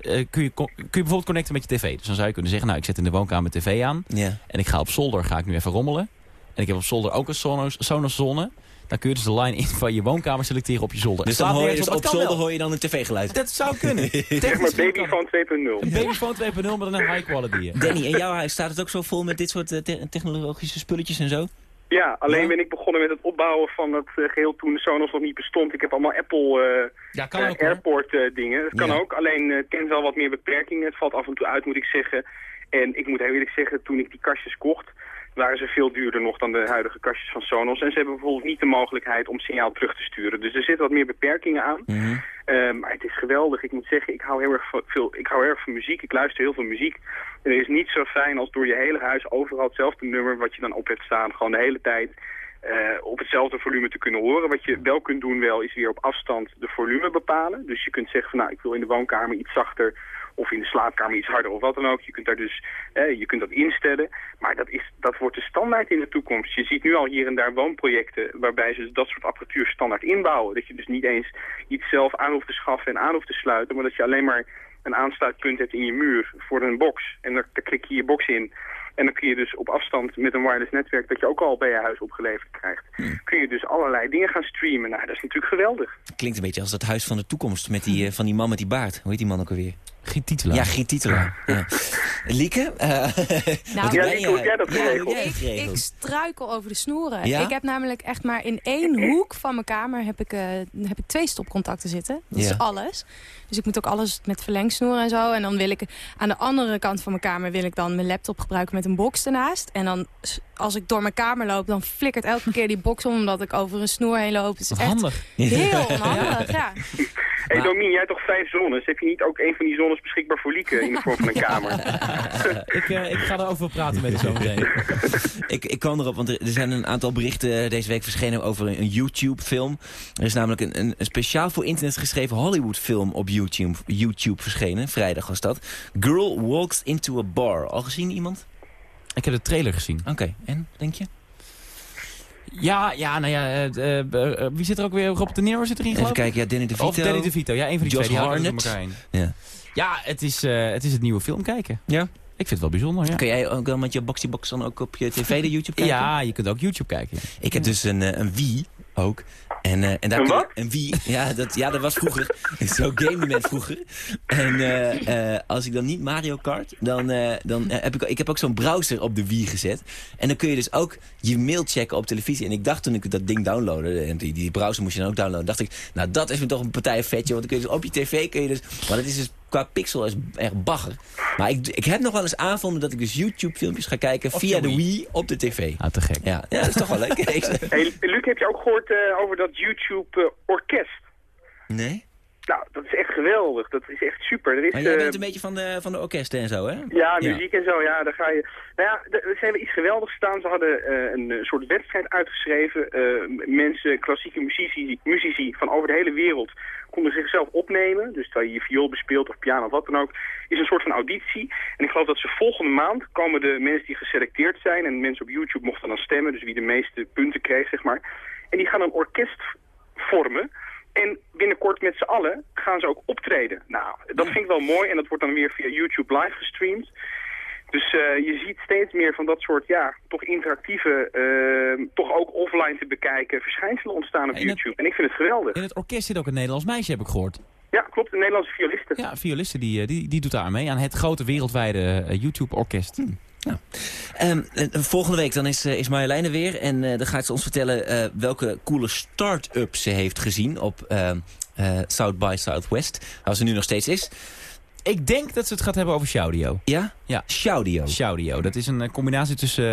eh, kun, je, kun je bijvoorbeeld connecten met je tv. Dus dan zou je kunnen zeggen, nou ik zet in de woonkamer tv aan... Ja. en ik ga op zolder, ga ik nu even rommelen. En ik heb op zolder ook een Sonos, Sonos zone. Dan kun je dus de line-in van je woonkamer selecteren op je zolder. Dus dan hoor je dus op zolder wel. hoor je dan een tv-geluid. Dat zou kunnen. <laughs> Zeg Technisch maar babyphone 2.0. Een babyphone 2.0, maar dan een high quality. Danny, in jouw huis staat het ook zo vol met dit soort eh, te- technologische spulletjes en zo? Ja, alleen Ja? ben ik begonnen met het opbouwen van het eh, geheel toen Sonos nog niet bestond. Ik heb allemaal Apple Ja, kan ook hoor. airport eh, dingen. Dat kan Ja. ook, alleen eh, het kent wel wat meer beperkingen. Het valt af en toe uit, moet ik zeggen. En ik moet heel eerlijk zeggen, toen ik die kastjes kocht, waren ze veel duurder nog dan de huidige kastjes van Sonos. En ze hebben bijvoorbeeld niet de mogelijkheid om signaal terug te sturen. Dus er zitten wat meer beperkingen aan. Mhm. Eh, maar het is geweldig. Ik moet zeggen, ik hou heel erg van, veel, ik hou heel erg van muziek. Ik luister heel veel muziek. En er is niet zo fijn als door je hele huis overal hetzelfde nummer wat je dan op hebt staan. Gewoon de hele tijd eh, op hetzelfde volume te kunnen horen. Wat je wel kunt doen wel is weer op afstand de volume bepalen. Dus je kunt zeggen van nou ik wil in de woonkamer iets zachter of in de slaapkamer iets harder of wat dan ook. Je kunt daar dus, eh, je kunt dat instellen. Maar dat, is, dat wordt de standaard in de toekomst. Je ziet nu al hier en daar woonprojecten waarbij ze dat soort apparatuur standaard inbouwen. Dat je dus niet eens iets zelf aan hoeft te schaffen en aan hoeft te sluiten, maar dat je alleen maar een aansluitpunt hebt in je muur voor een box. En daar, daar klik je je box in. En dan kun je dus op afstand met een wireless netwerk dat je ook al bij je huis opgeleverd krijgt. Kun je dus allerlei dingen gaan streamen. Nou, dat is natuurlijk geweldig. Klinkt een beetje als dat huis van de toekomst met die, eh, van die man met die baard. Hoe heet die man ook alweer? Titelaar. Ja, Giet Titelaar. Ja. Lieke? eh, <laughs> wat Ja, ben Lieke, hoe heb jij dat Ja, hoe geregeld? heb jij Ik, struikel over de snoeren. Ja? Ik heb namelijk echt maar in één hoek van mijn kamer heb ik, eh, heb ik twee stopcontacten zitten. Dat Ja. is alles. Dus ik moet ook alles met verlengsnoeren en zo. En dan wil ik aan de andere kant van mijn kamer wil ik dan mijn laptop gebruiken met een box ernaast. En dan als ik door mijn kamer loop, dan flikkert elke keer die box om omdat ik over een snoer heen loop. Het is Wat echt handig. heel <laughs> onhandig. Ja. <laughs> Hé hey, Domien, jij hebt toch vijf zones? Heb je niet ook een van die zones beschikbaar voor Lieke in de vorm van een kamer? <laughs> ik, eh, ik ga erover praten met <laughs> je zo meteen. Ik, ik kwam erop, want er, er zijn een aantal berichten deze week verschenen over een, een YouTube-film. Er is namelijk een, een, een speciaal voor internet geschreven Hollywood-film op YouTube, YouTube verschenen. Vrijdag was dat. Girl Walks into a Bar. Al gezien iemand? Ik heb de trailer gezien. Oké, en, denk je? Ja, ja, nou ja, eh, eh, eh, wie zit er ook weer? Robert De Niro zit erin, Even geloof kijken, ja, Danny DeVito. Of Danny DeVito, ja, een van die Josh twee. Die elkaar. Ja. Ja, het is, het is het nieuwe film kijken. Ja? Ik vind het wel bijzonder, ja. Kun jij ook wel met je boxybox dan ook op je tv de YouTube <laughs> kijken? Ja, je kunt ook YouTube kijken. ja. Ik heb dus een, een Wii ook. En, eh, en daar je-? Een Wii. Ja, dat, ja, dat was vroeger. <laughs> Zo game men vroeger. En eh, eh, als ik dan niet Mario Kart, dan, dan heb ik, ik heb ook zo'n browser op de Wii gezet. En dan kun je dus ook je mail checken op televisie. En ik dacht toen ik dat ding downloadde, en die, die browser moest je dan ook downloaden, dacht ik, nou dat is me toch een partij vetje. Want dan kun je dus op je tv kun je dus, maar dat is dus qua pixel is echt bagger. Maar ik, ik heb nog wel eens aanvonden dat ik dus YouTube filmpjes ga kijken via de Wii. Wii op de tv. Ah, te gek. Ja, ja, dat is toch wel leuk. <laughs> Hey, Luc, heb je ook gehoord eh, over dat YouTube-orkest? nee? Nou, dat is echt geweldig. Dat is echt super. Er is, Maar jij eh, bent een beetje van de, van de orkesten en zo, hè? Ja, muziek en zo, ja, daar ga je... Nou ja, er- ze hebben iets geweldigs gedaan. Ze hadden eh, een eh, soort wedstrijd uitgeschreven. Eh, mensen, klassieke muzici, muzici van over de hele wereld konden zichzelf opnemen. Dus terwijl je je viool bespeelt of piano of wat dan ook. Is een soort van auditie. En ik geloof dat ze volgende maand komen de mensen die geselecteerd zijn. En mensen op YouTube mochten dan stemmen. Dus wie de meeste punten kreeg, zeg maar. En die gaan een orkest vormen. En binnenkort met z'n allen gaan ze ook optreden. Nou, dat vind ik wel mooi. En dat wordt dan weer via YouTube live gestreamd. Dus eh, je ziet steeds meer van dat soort, ja, toch interactieve, eh, toch ook offline te bekijken verschijnselen ontstaan op En het- YouTube. En ik vind het geweldig. In het orkest zit ook een Nederlands meisje, heb ik gehoord. Ja, klopt, een Nederlandse violiste. Ja, violiste die, eh, die, die doet daar mee aan het grote wereldwijde YouTube-orkest. Ehm, eh, volgende week dan is, eh, is er weer. En eh, dan gaat ze ons vertellen welke coole start-ups ze heeft gezien op ehm, eh, South by Southwest. Waar ze nu nog steeds is. Ik denk dat ze het gaat hebben over Shaudio. Ja? Ja. Shaudio. Shaudio, dat is een combinatie tussen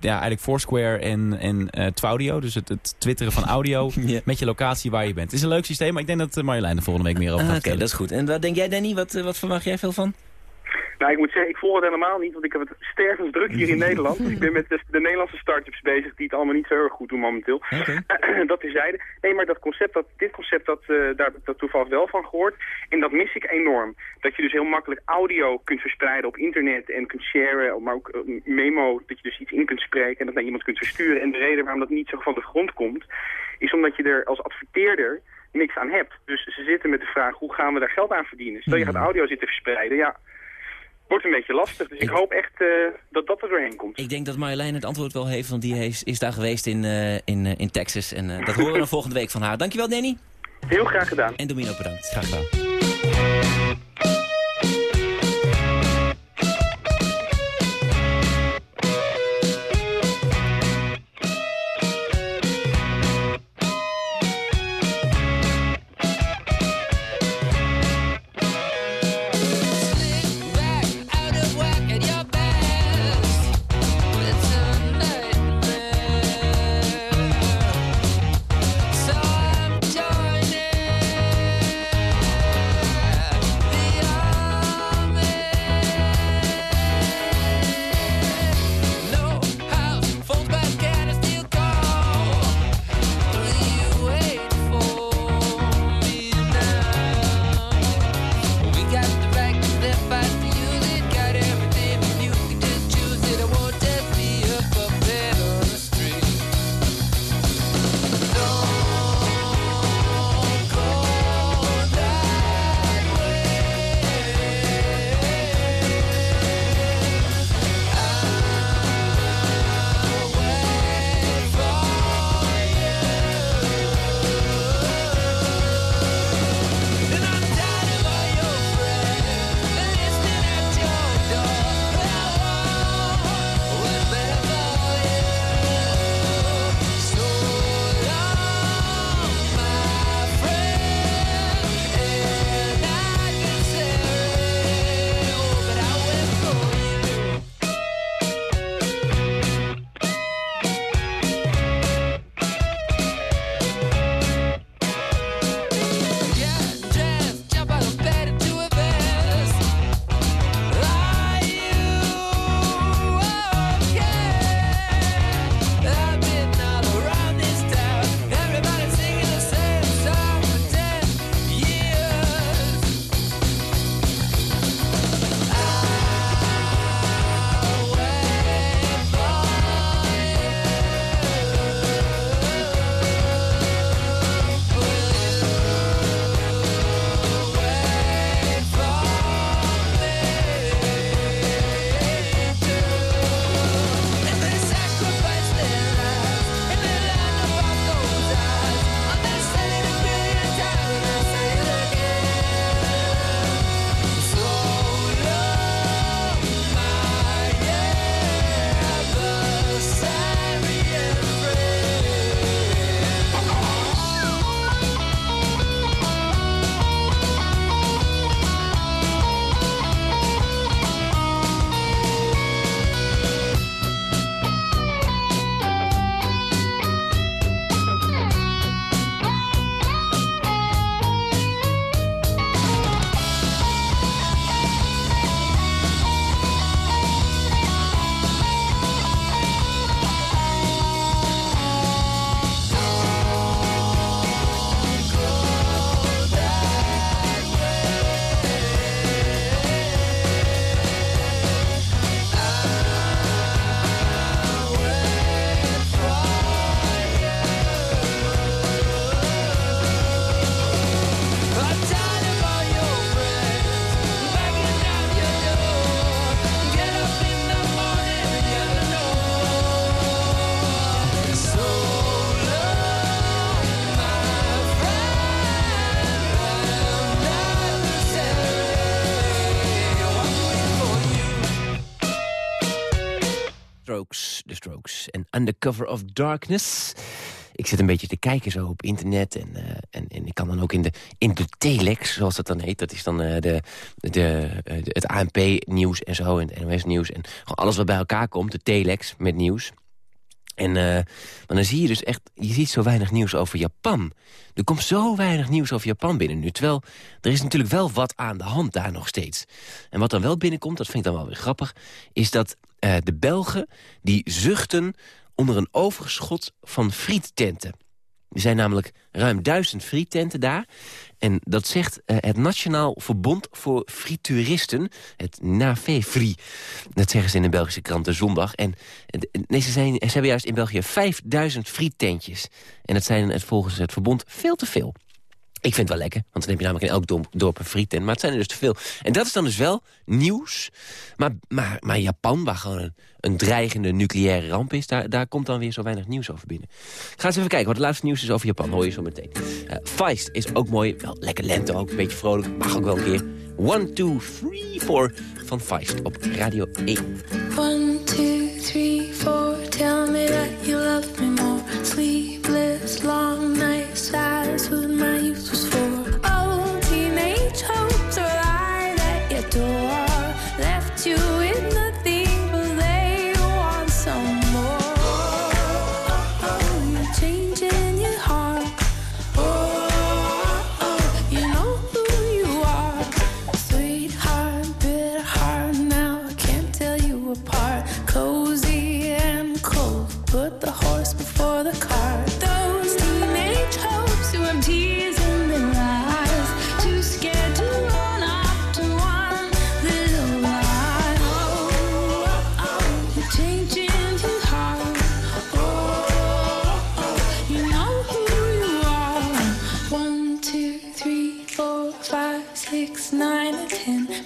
ja, eigenlijk Foursquare en, en Twaudio. Dus het, het twitteren van audio <laughs> Ja. met je locatie waar je bent. Het is een leuk systeem, maar ik denk dat Marjolein er volgende week meer over Ah, gaat Oké, vertellen. dat is goed. En wat denk jij, Danny? Wat, wat verwacht jij veel van? Nou, ik moet zeggen, ik volg het helemaal niet, want ik heb het stervens druk hier in <laughs> Nederland. Dus ik ben met de, de, Nederlandse start-ups bezig die het allemaal niet zo erg goed doen momenteel. Okay. <clears throat> dat terzijde. Nee, maar dat concept, dat, dit concept, dat, uh, daar heb ik dat toevallig wel van gehoord. En dat mis ik enorm. Dat je dus heel makkelijk audio kunt verspreiden op internet en kunt sharen, maar ook uh, memo, dat je dus iets in kunt spreken en dat naar iemand kunt versturen. En de reden waarom dat niet zo van de grond komt, is omdat je er als adverteerder niks aan hebt. Dus ze zitten met de vraag, hoe gaan we daar geld aan verdienen? Stel je gaat audio zitten verspreiden, ja, wordt een beetje lastig. Dus ik, ik hoop echt uh, dat dat er doorheen komt. Ik denk dat Marjolein het antwoord wel heeft, want die heeft, is daar geweest in, uh, in, uh, in Texas. En dat horen we dan <laughs> volgende week van haar. Dankjewel, Danny. Heel graag gedaan. En Domino bedankt. Graag gedaan. Undercover of Darkness. Ik zit een beetje te kijken zo op internet en, uh, en, en ik kan dan ook in de, in de telex, zoals dat dan heet. Dat is dan uh, de, de, de, het ANP-nieuws en zo en het NOS-nieuws. En alles wat bij elkaar komt, de telex met nieuws. En maar dan zie je dus echt, je ziet zo weinig nieuws over Japan. Er komt zo weinig nieuws over Japan binnen nu. Terwijl, er is natuurlijk wel wat aan de hand daar nog steeds. En wat dan wel binnenkomt, dat vind ik dan wel weer grappig... is dat de Belgen, die zuchten onder een overschot van friettenten. Er zijn namelijk ruim duizend friettenten daar. En dat zegt uh, het Nationaal Verbond voor Frituuristen, het NAVE-Fri. Dat zeggen ze in de Belgische krant de Zondag. En nee, ze, zijn, ze hebben juist in België 5000 friettentjes. En dat zijn volgens het verbond veel te veel. Ik vind het wel lekker, want dan heb je namelijk in elk dorp een frietent. Maar het zijn er dus te veel. En dat is dan dus wel nieuws. Maar, maar, maar Japan, waar gewoon een, dreigende nucleaire ramp is... Daar, daar komt dan weer zo weinig nieuws over binnen. ga eens even kijken wat het laatste nieuws is over Japan. Hoor je zo meteen. Uh, Feist is ook mooi. Wel lekker lente ook, een beetje vrolijk. Mag ook wel een keer. 1, 2, 3, 4 van Feist op Radio 1. 1, 2, 3, 4 Tell me that you love me more Sleepless long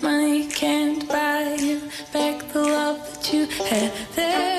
Money can't buy you back the love that you had then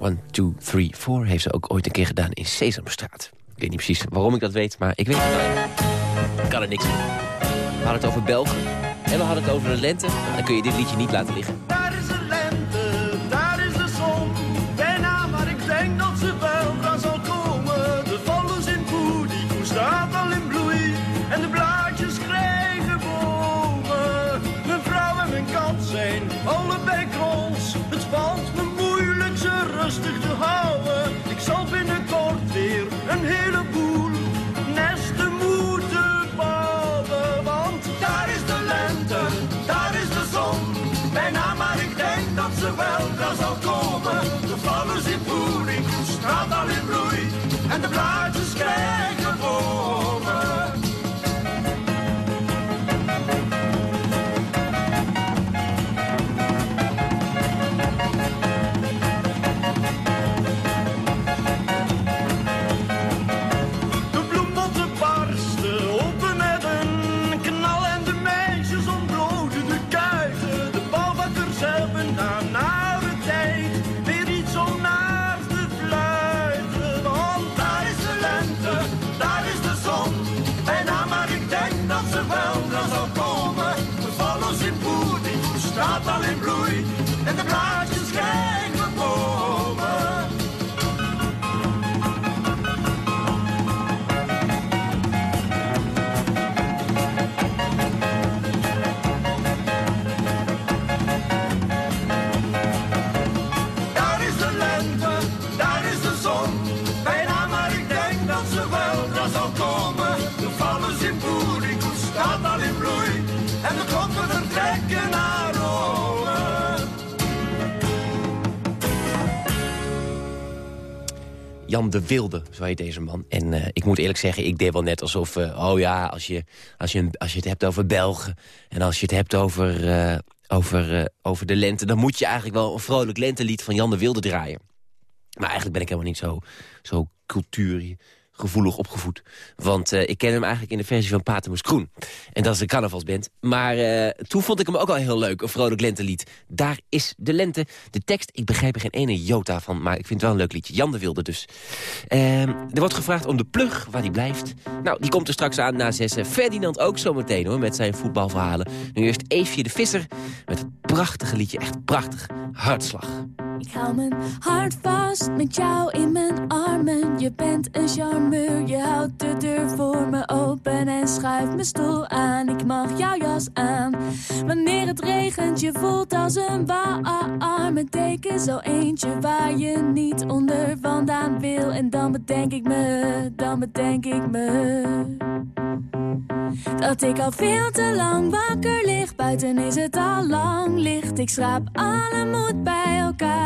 1, 2, 3, 4 heeft ze ook ooit een keer gedaan in Sesamstraat. Ik weet niet precies waarom ik dat weet, maar ik weet het wel. Kan er niks. We hadden het over Belgen en we hadden het over de lente. Dan kun je dit liedje niet laten liggen. Jan de Wilde, zo heet deze man. En eh, ik moet eerlijk zeggen, ik deed wel net alsof... eh, oh ja, als je, als, je, als je het hebt over Belgen... en als je het hebt over, eh, over, over de lente... dan moet je eigenlijk wel een vrolijk lentelied van Jan de Wilde draaien. Maar eigenlijk ben ik helemaal niet zo, zo cultuurgevoelig opgevoed. Want eh, ik ken hem eigenlijk in de versie van Patermoes Kroen. En dat is een carnavalsband. Maar eh, toen vond ik hem ook al heel leuk, een vrolijk lentelied. Daar is de lente. De tekst, ik begrijp er geen ene jota van, maar ik vind het wel een leuk liedje. Jan de Wilde dus. Ehm, er wordt gevraagd om de plug, waar die blijft. Nou, die komt er straks aan na zes. Ferdinand ook zometeen hoor, met zijn voetbalverhalen. Nu eerst Eefje de Visser met het prachtige liedje, echt prachtig, Hartslag. Ik hou mijn hart vast met jou in mijn armen. Je bent een charmeur, je houdt de deur voor me open en schuift mijn stoel aan. Ik mag jouw jas aan. Wanneer het regent, je voelt als een warme deken. Zo eentje waar je niet onder vandaan wil. En dan bedenk ik me, dan bedenk ik me. Dat ik al veel te lang wakker lig. Buiten is het al lang licht. Ik schraap alle moed bij elkaar.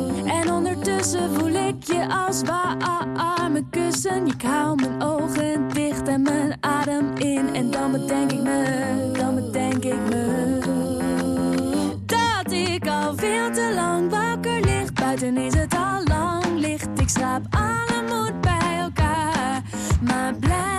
Ondertussen voel ik je als warme kussen. Ik hou mijn ogen dicht en mijn adem in. En dan bedenk ik me, dan bedenk ik me. Dat ik al veel te lang wakker lig. Buiten is het al lang licht. Ik slaap alle moed bij elkaar. Maar blijf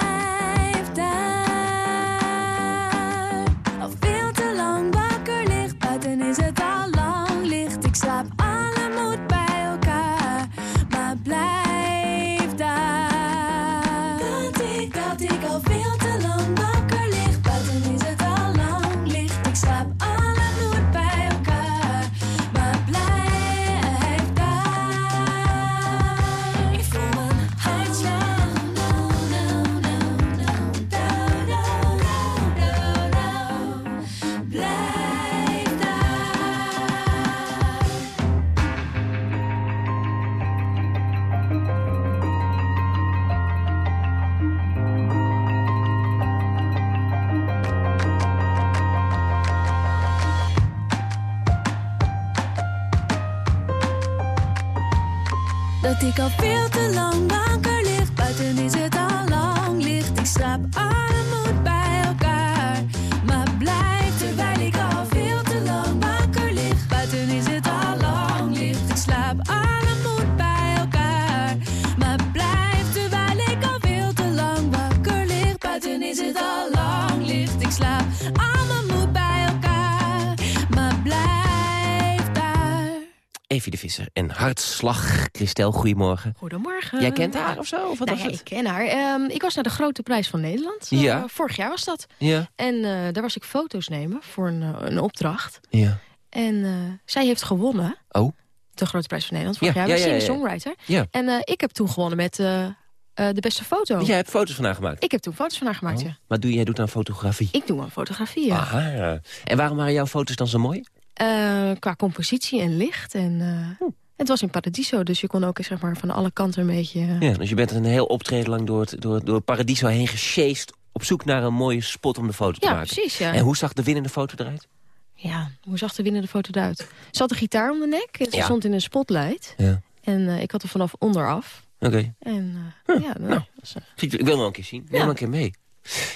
De Visser en Hartslag. Christel, goedemorgen. Goedemorgen. Jij kent haar of zo? Of wat Nou ja, het? ik ken haar. Ehm, ik was naar de Grote Prijs van Nederland. Eh, Ja. vorig jaar was dat. Ja. En eh, daar was ik foto's nemen voor een, eh, een opdracht. Ja. En zij heeft gewonnen. Oh. De Grote Prijs van Nederland vorig Ja, jaar. ja, ja, ja. singer-songwriter. Ja. En ik heb toen gewonnen met de beste foto. Jij hebt foto's van haar gemaakt? Ik heb toen foto's van haar gemaakt, ja. Wat doe jij doet aan fotografie? Ik doe aan fotografie, ja. Aha. En waarom waren jouw foto's dan zo mooi? Eh, qua compositie en licht. En, eh, Het was in Paradiso, dus je kon ook zeg maar, van alle kanten een beetje... eh, Ja, dus je bent een heel optreden lang door, het, door, door Paradiso heen gesjeest... op zoek naar een mooie spot om de foto te Ja, maken. precies, ja. En hoe zag de winnende foto eruit? Ja, hoe zag de winnende foto eruit? Ze had een gitaar om de nek. en Ze Ja. stond in een spotlight. Ja. En ik had er vanaf onderaf. Oké. En eh, ja, nou, was, Ik wil wel een keer zien. Neem maar een keer mee.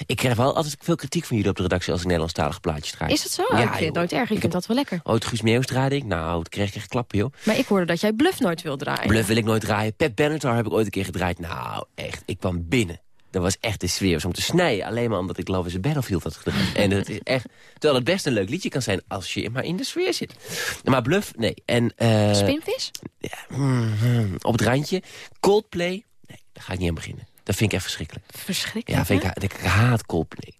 Ik krijg wel altijd veel kritiek van jullie op de redactie... als ik Nederlandstalige plaatjes draai. Is het zo? Ah, ik vind het nooit erg. Ik vind dat wel lekker. Ooit Guus Meeuws draaide ik. Nou, dat kreeg ik echt klappen, joh. Maar ik hoorde dat jij Bluff nooit wil draaien. Bluff wil ik nooit draaien. Pat Benatar heb ik ooit een keer gedraaid. Nou, echt. Ik kwam binnen. Dat was echt de sfeer. Om te snijden. Alleen maar omdat ik Love is a Battlefield had gedraaid. en het is echt... Terwijl het best een leuk liedje kan zijn als je maar in de sfeer zit. Maar Bluff, nee. En, eh, Spinvis? mhm, op het randje. Coldplay, nee, daar ga ik niet aan beginnen. Dat vind ik echt verschrikkelijk. Verschrikkelijk. Ja, vind ik, ik haat Coldplay.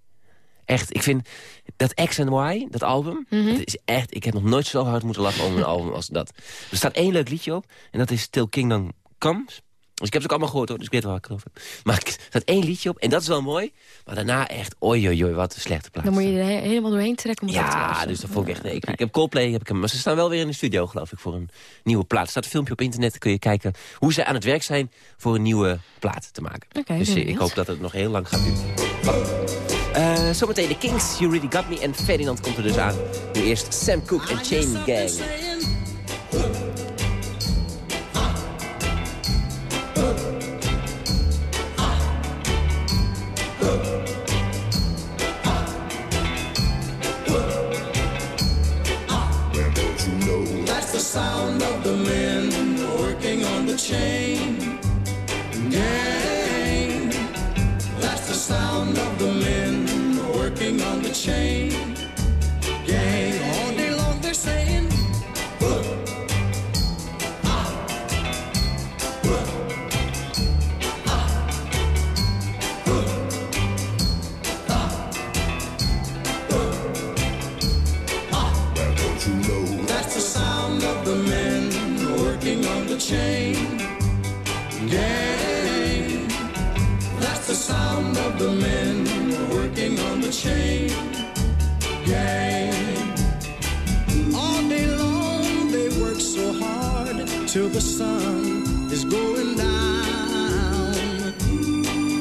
Echt, ik vind dat X and Y, dat album, Mhm. dat is echt... Ik heb nog nooit zo hard moeten lachen om een <laughs> album als dat. Er staat één leuk liedje op, en dat is Till Kingdom Comes. Dus ik heb ze ook allemaal gehoord hoor, dus ik weet wel waar ik het over. Maar er staat één liedje op en dat is wel mooi. Maar daarna echt, oi oi oi, wat een slechte plaats. Dan moet je er he- helemaal doorheen trekken om Ja, dus dat vond ik echt... Nee, ik, ik heb Coldplay, heb ik hem, maar ze staan wel weer in de studio, geloof ik, voor een nieuwe plaat. Er staat een filmpje op internet, dan kun je kijken hoe ze aan het werk zijn voor een nieuwe plaat te maken. Dus eh, ik hoop dat het nog heel lang gaat duren. Eh, zometeen de Kings, You Really Got Me. En Ferdinand komt er dus aan. Nu eerst Sam Cooke en Chain Gang. Sound of the men working on the chain gang. That's the sound of the men working on the chain the men working on the chain gang. All day long they work so hard till the sun is going down.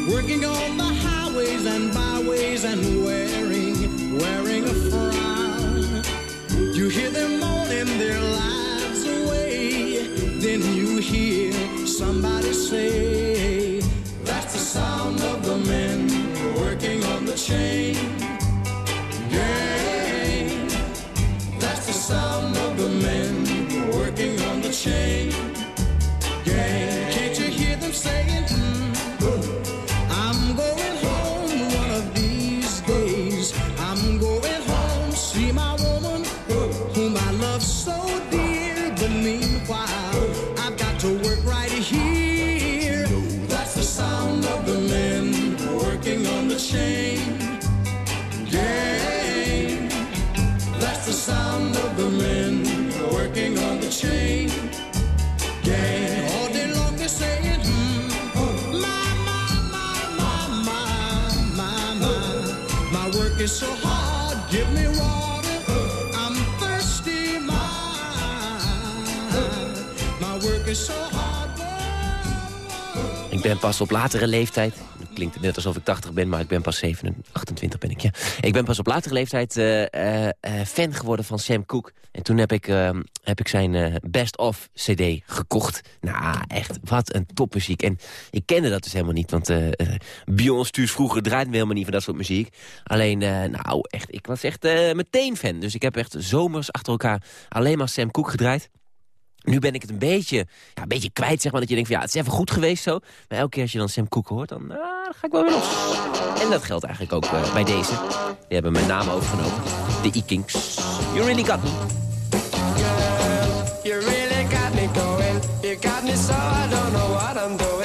Working on the highways and byways and wearing, wearing a frown. You hear them moaning their lives away. Then you hear somebody say, work is so hard, give me water. I'm thirsty. My work is so hard. Ik ben pas op latere leeftijd... Het klinkt net alsof ik 80 ben, maar ik ben pas 27, 28 ben ik, ja. Ik ben pas op latere leeftijd eh, eh, eh, fan geworden van Sam Cooke. En toen heb ik, eh, heb ik zijn Best Of CD gekocht. Nou, echt, wat een topmuziek. En ik kende dat dus helemaal niet, want Beyoncé thuis vroeger draaide me helemaal niet van dat soort muziek. Alleen, nou, echt, ik was echt meteen fan. Dus ik heb echt zomers achter elkaar alleen maar Sam Cooke gedraaid. Nu ben ik het een beetje, ja, een beetje kwijt, zeg maar. Dat je denkt van, ja, het is even goed geweest zo. Maar elke keer als je dan Sam Cooke hoort, dan, ah, ga ik wel weer los. En dat geldt eigenlijk ook eh, bij deze. Die hebben mijn naam overgenomen. De E-Kings. You really got me. You really got me going. You got me so I don't know what I'm.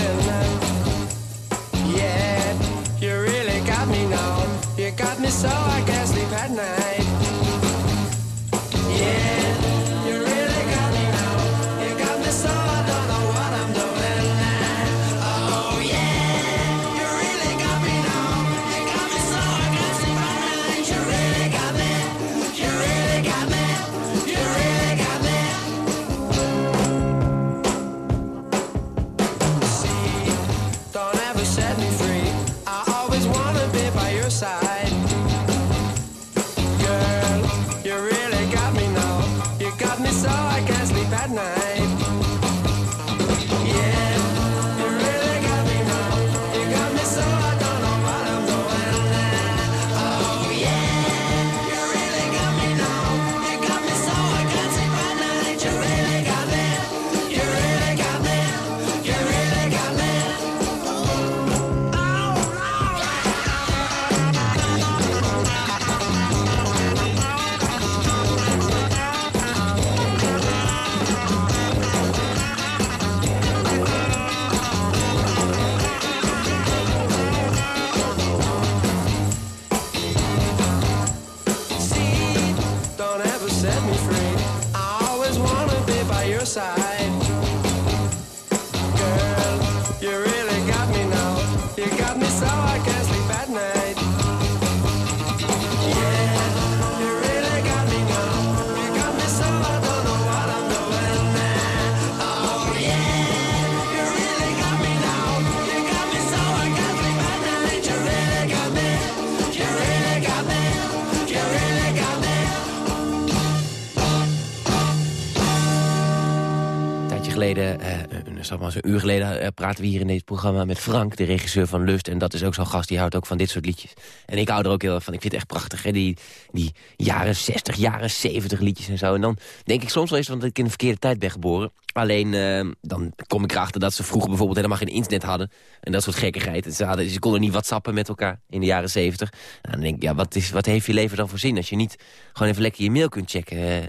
Een- maar zo'n uur geleden... eh, praten we hier in dit programma met Frank, de regisseur van Lust. En dat is ook zo'n gast, die houdt ook van dit soort liedjes. En ik hou er ook heel erg van. Ik vind het echt prachtig, hè? Die, die jaren 60, jaren 70 liedjes en zo. En dan denk ik soms wel eens dat ik in de verkeerde tijd ben geboren. Alleen, eh, dan kom ik erachter dat ze vroeger bijvoorbeeld helemaal geen internet hadden. En dat soort gekkigheid. En Ze, konden niet whatsappen met elkaar in de jaren 70. Nou, dan denk ik, ja, wat, is, wat heeft je leven dan voor zin... als je niet gewoon even lekker je mail kunt checken... Eh,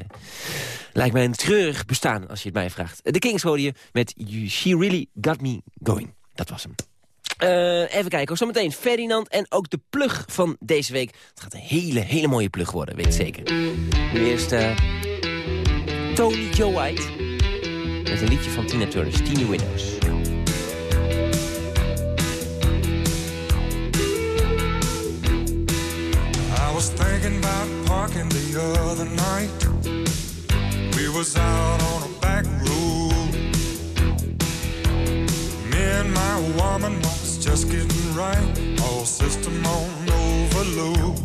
Lijkt mij een treurig bestaan, als je het mij vraagt. De Kings hoorde je met She Really Got Me Going. Dat was hem. Eh, even kijken, zometeen Ferdinand en ook de plug van deze week. Het gaat een hele, hele mooie plug worden, weet ik zeker. Nu eerst eh, Tony Joe White met een liedje van Tina Turner, Teeny Windows. I was thinking about parking the other night. Was out on a back road. Me and my woman was just getting right. All system on overload.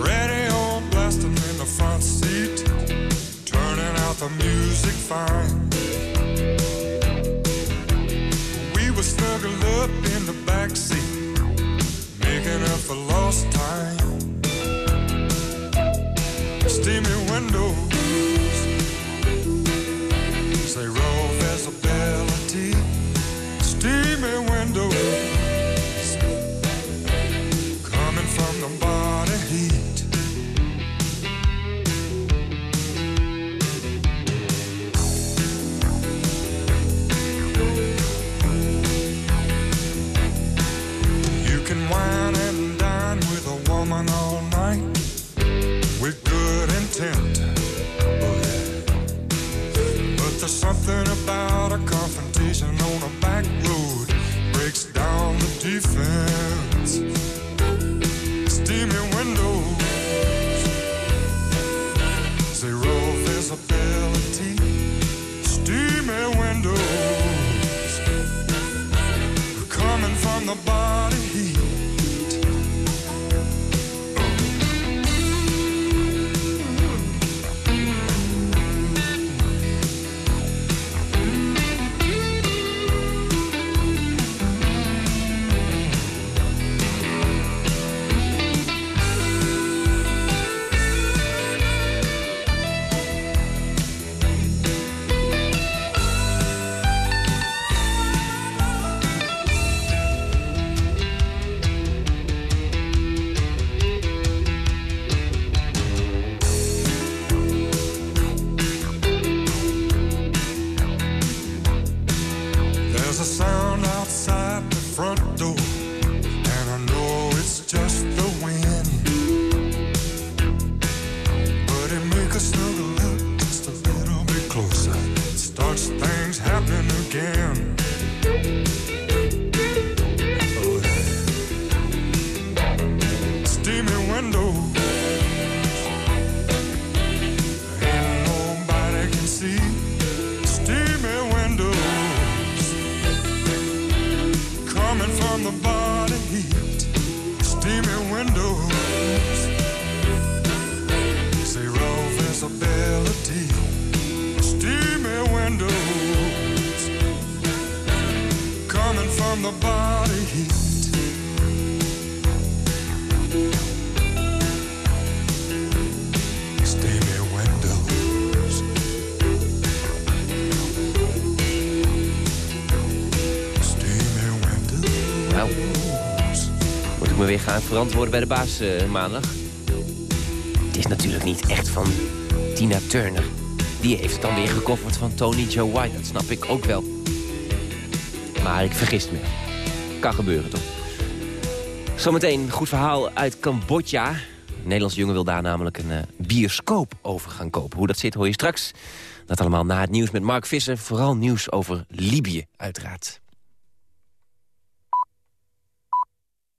Radio blasting in the front seat. Turning out the music fine. We were snuggled up in the back seat making up for lost time. window. Gaan verantwoorden bij de baas eh, maandag? Het is natuurlijk niet echt van Tina Turner. Die heeft het dan weer gecoverd van Tony Joe White. Dat snap ik ook wel. Maar ik vergis me. Kan gebeuren, toch? Zometeen een goed verhaal uit Cambodja. Een Nederlandse jongen wil daar namelijk een eh, bioscoop over gaan kopen. Hoe dat zit hoor je straks. Dat allemaal na het nieuws met Mark Visser. Vooral nieuws over Libië, uiteraard.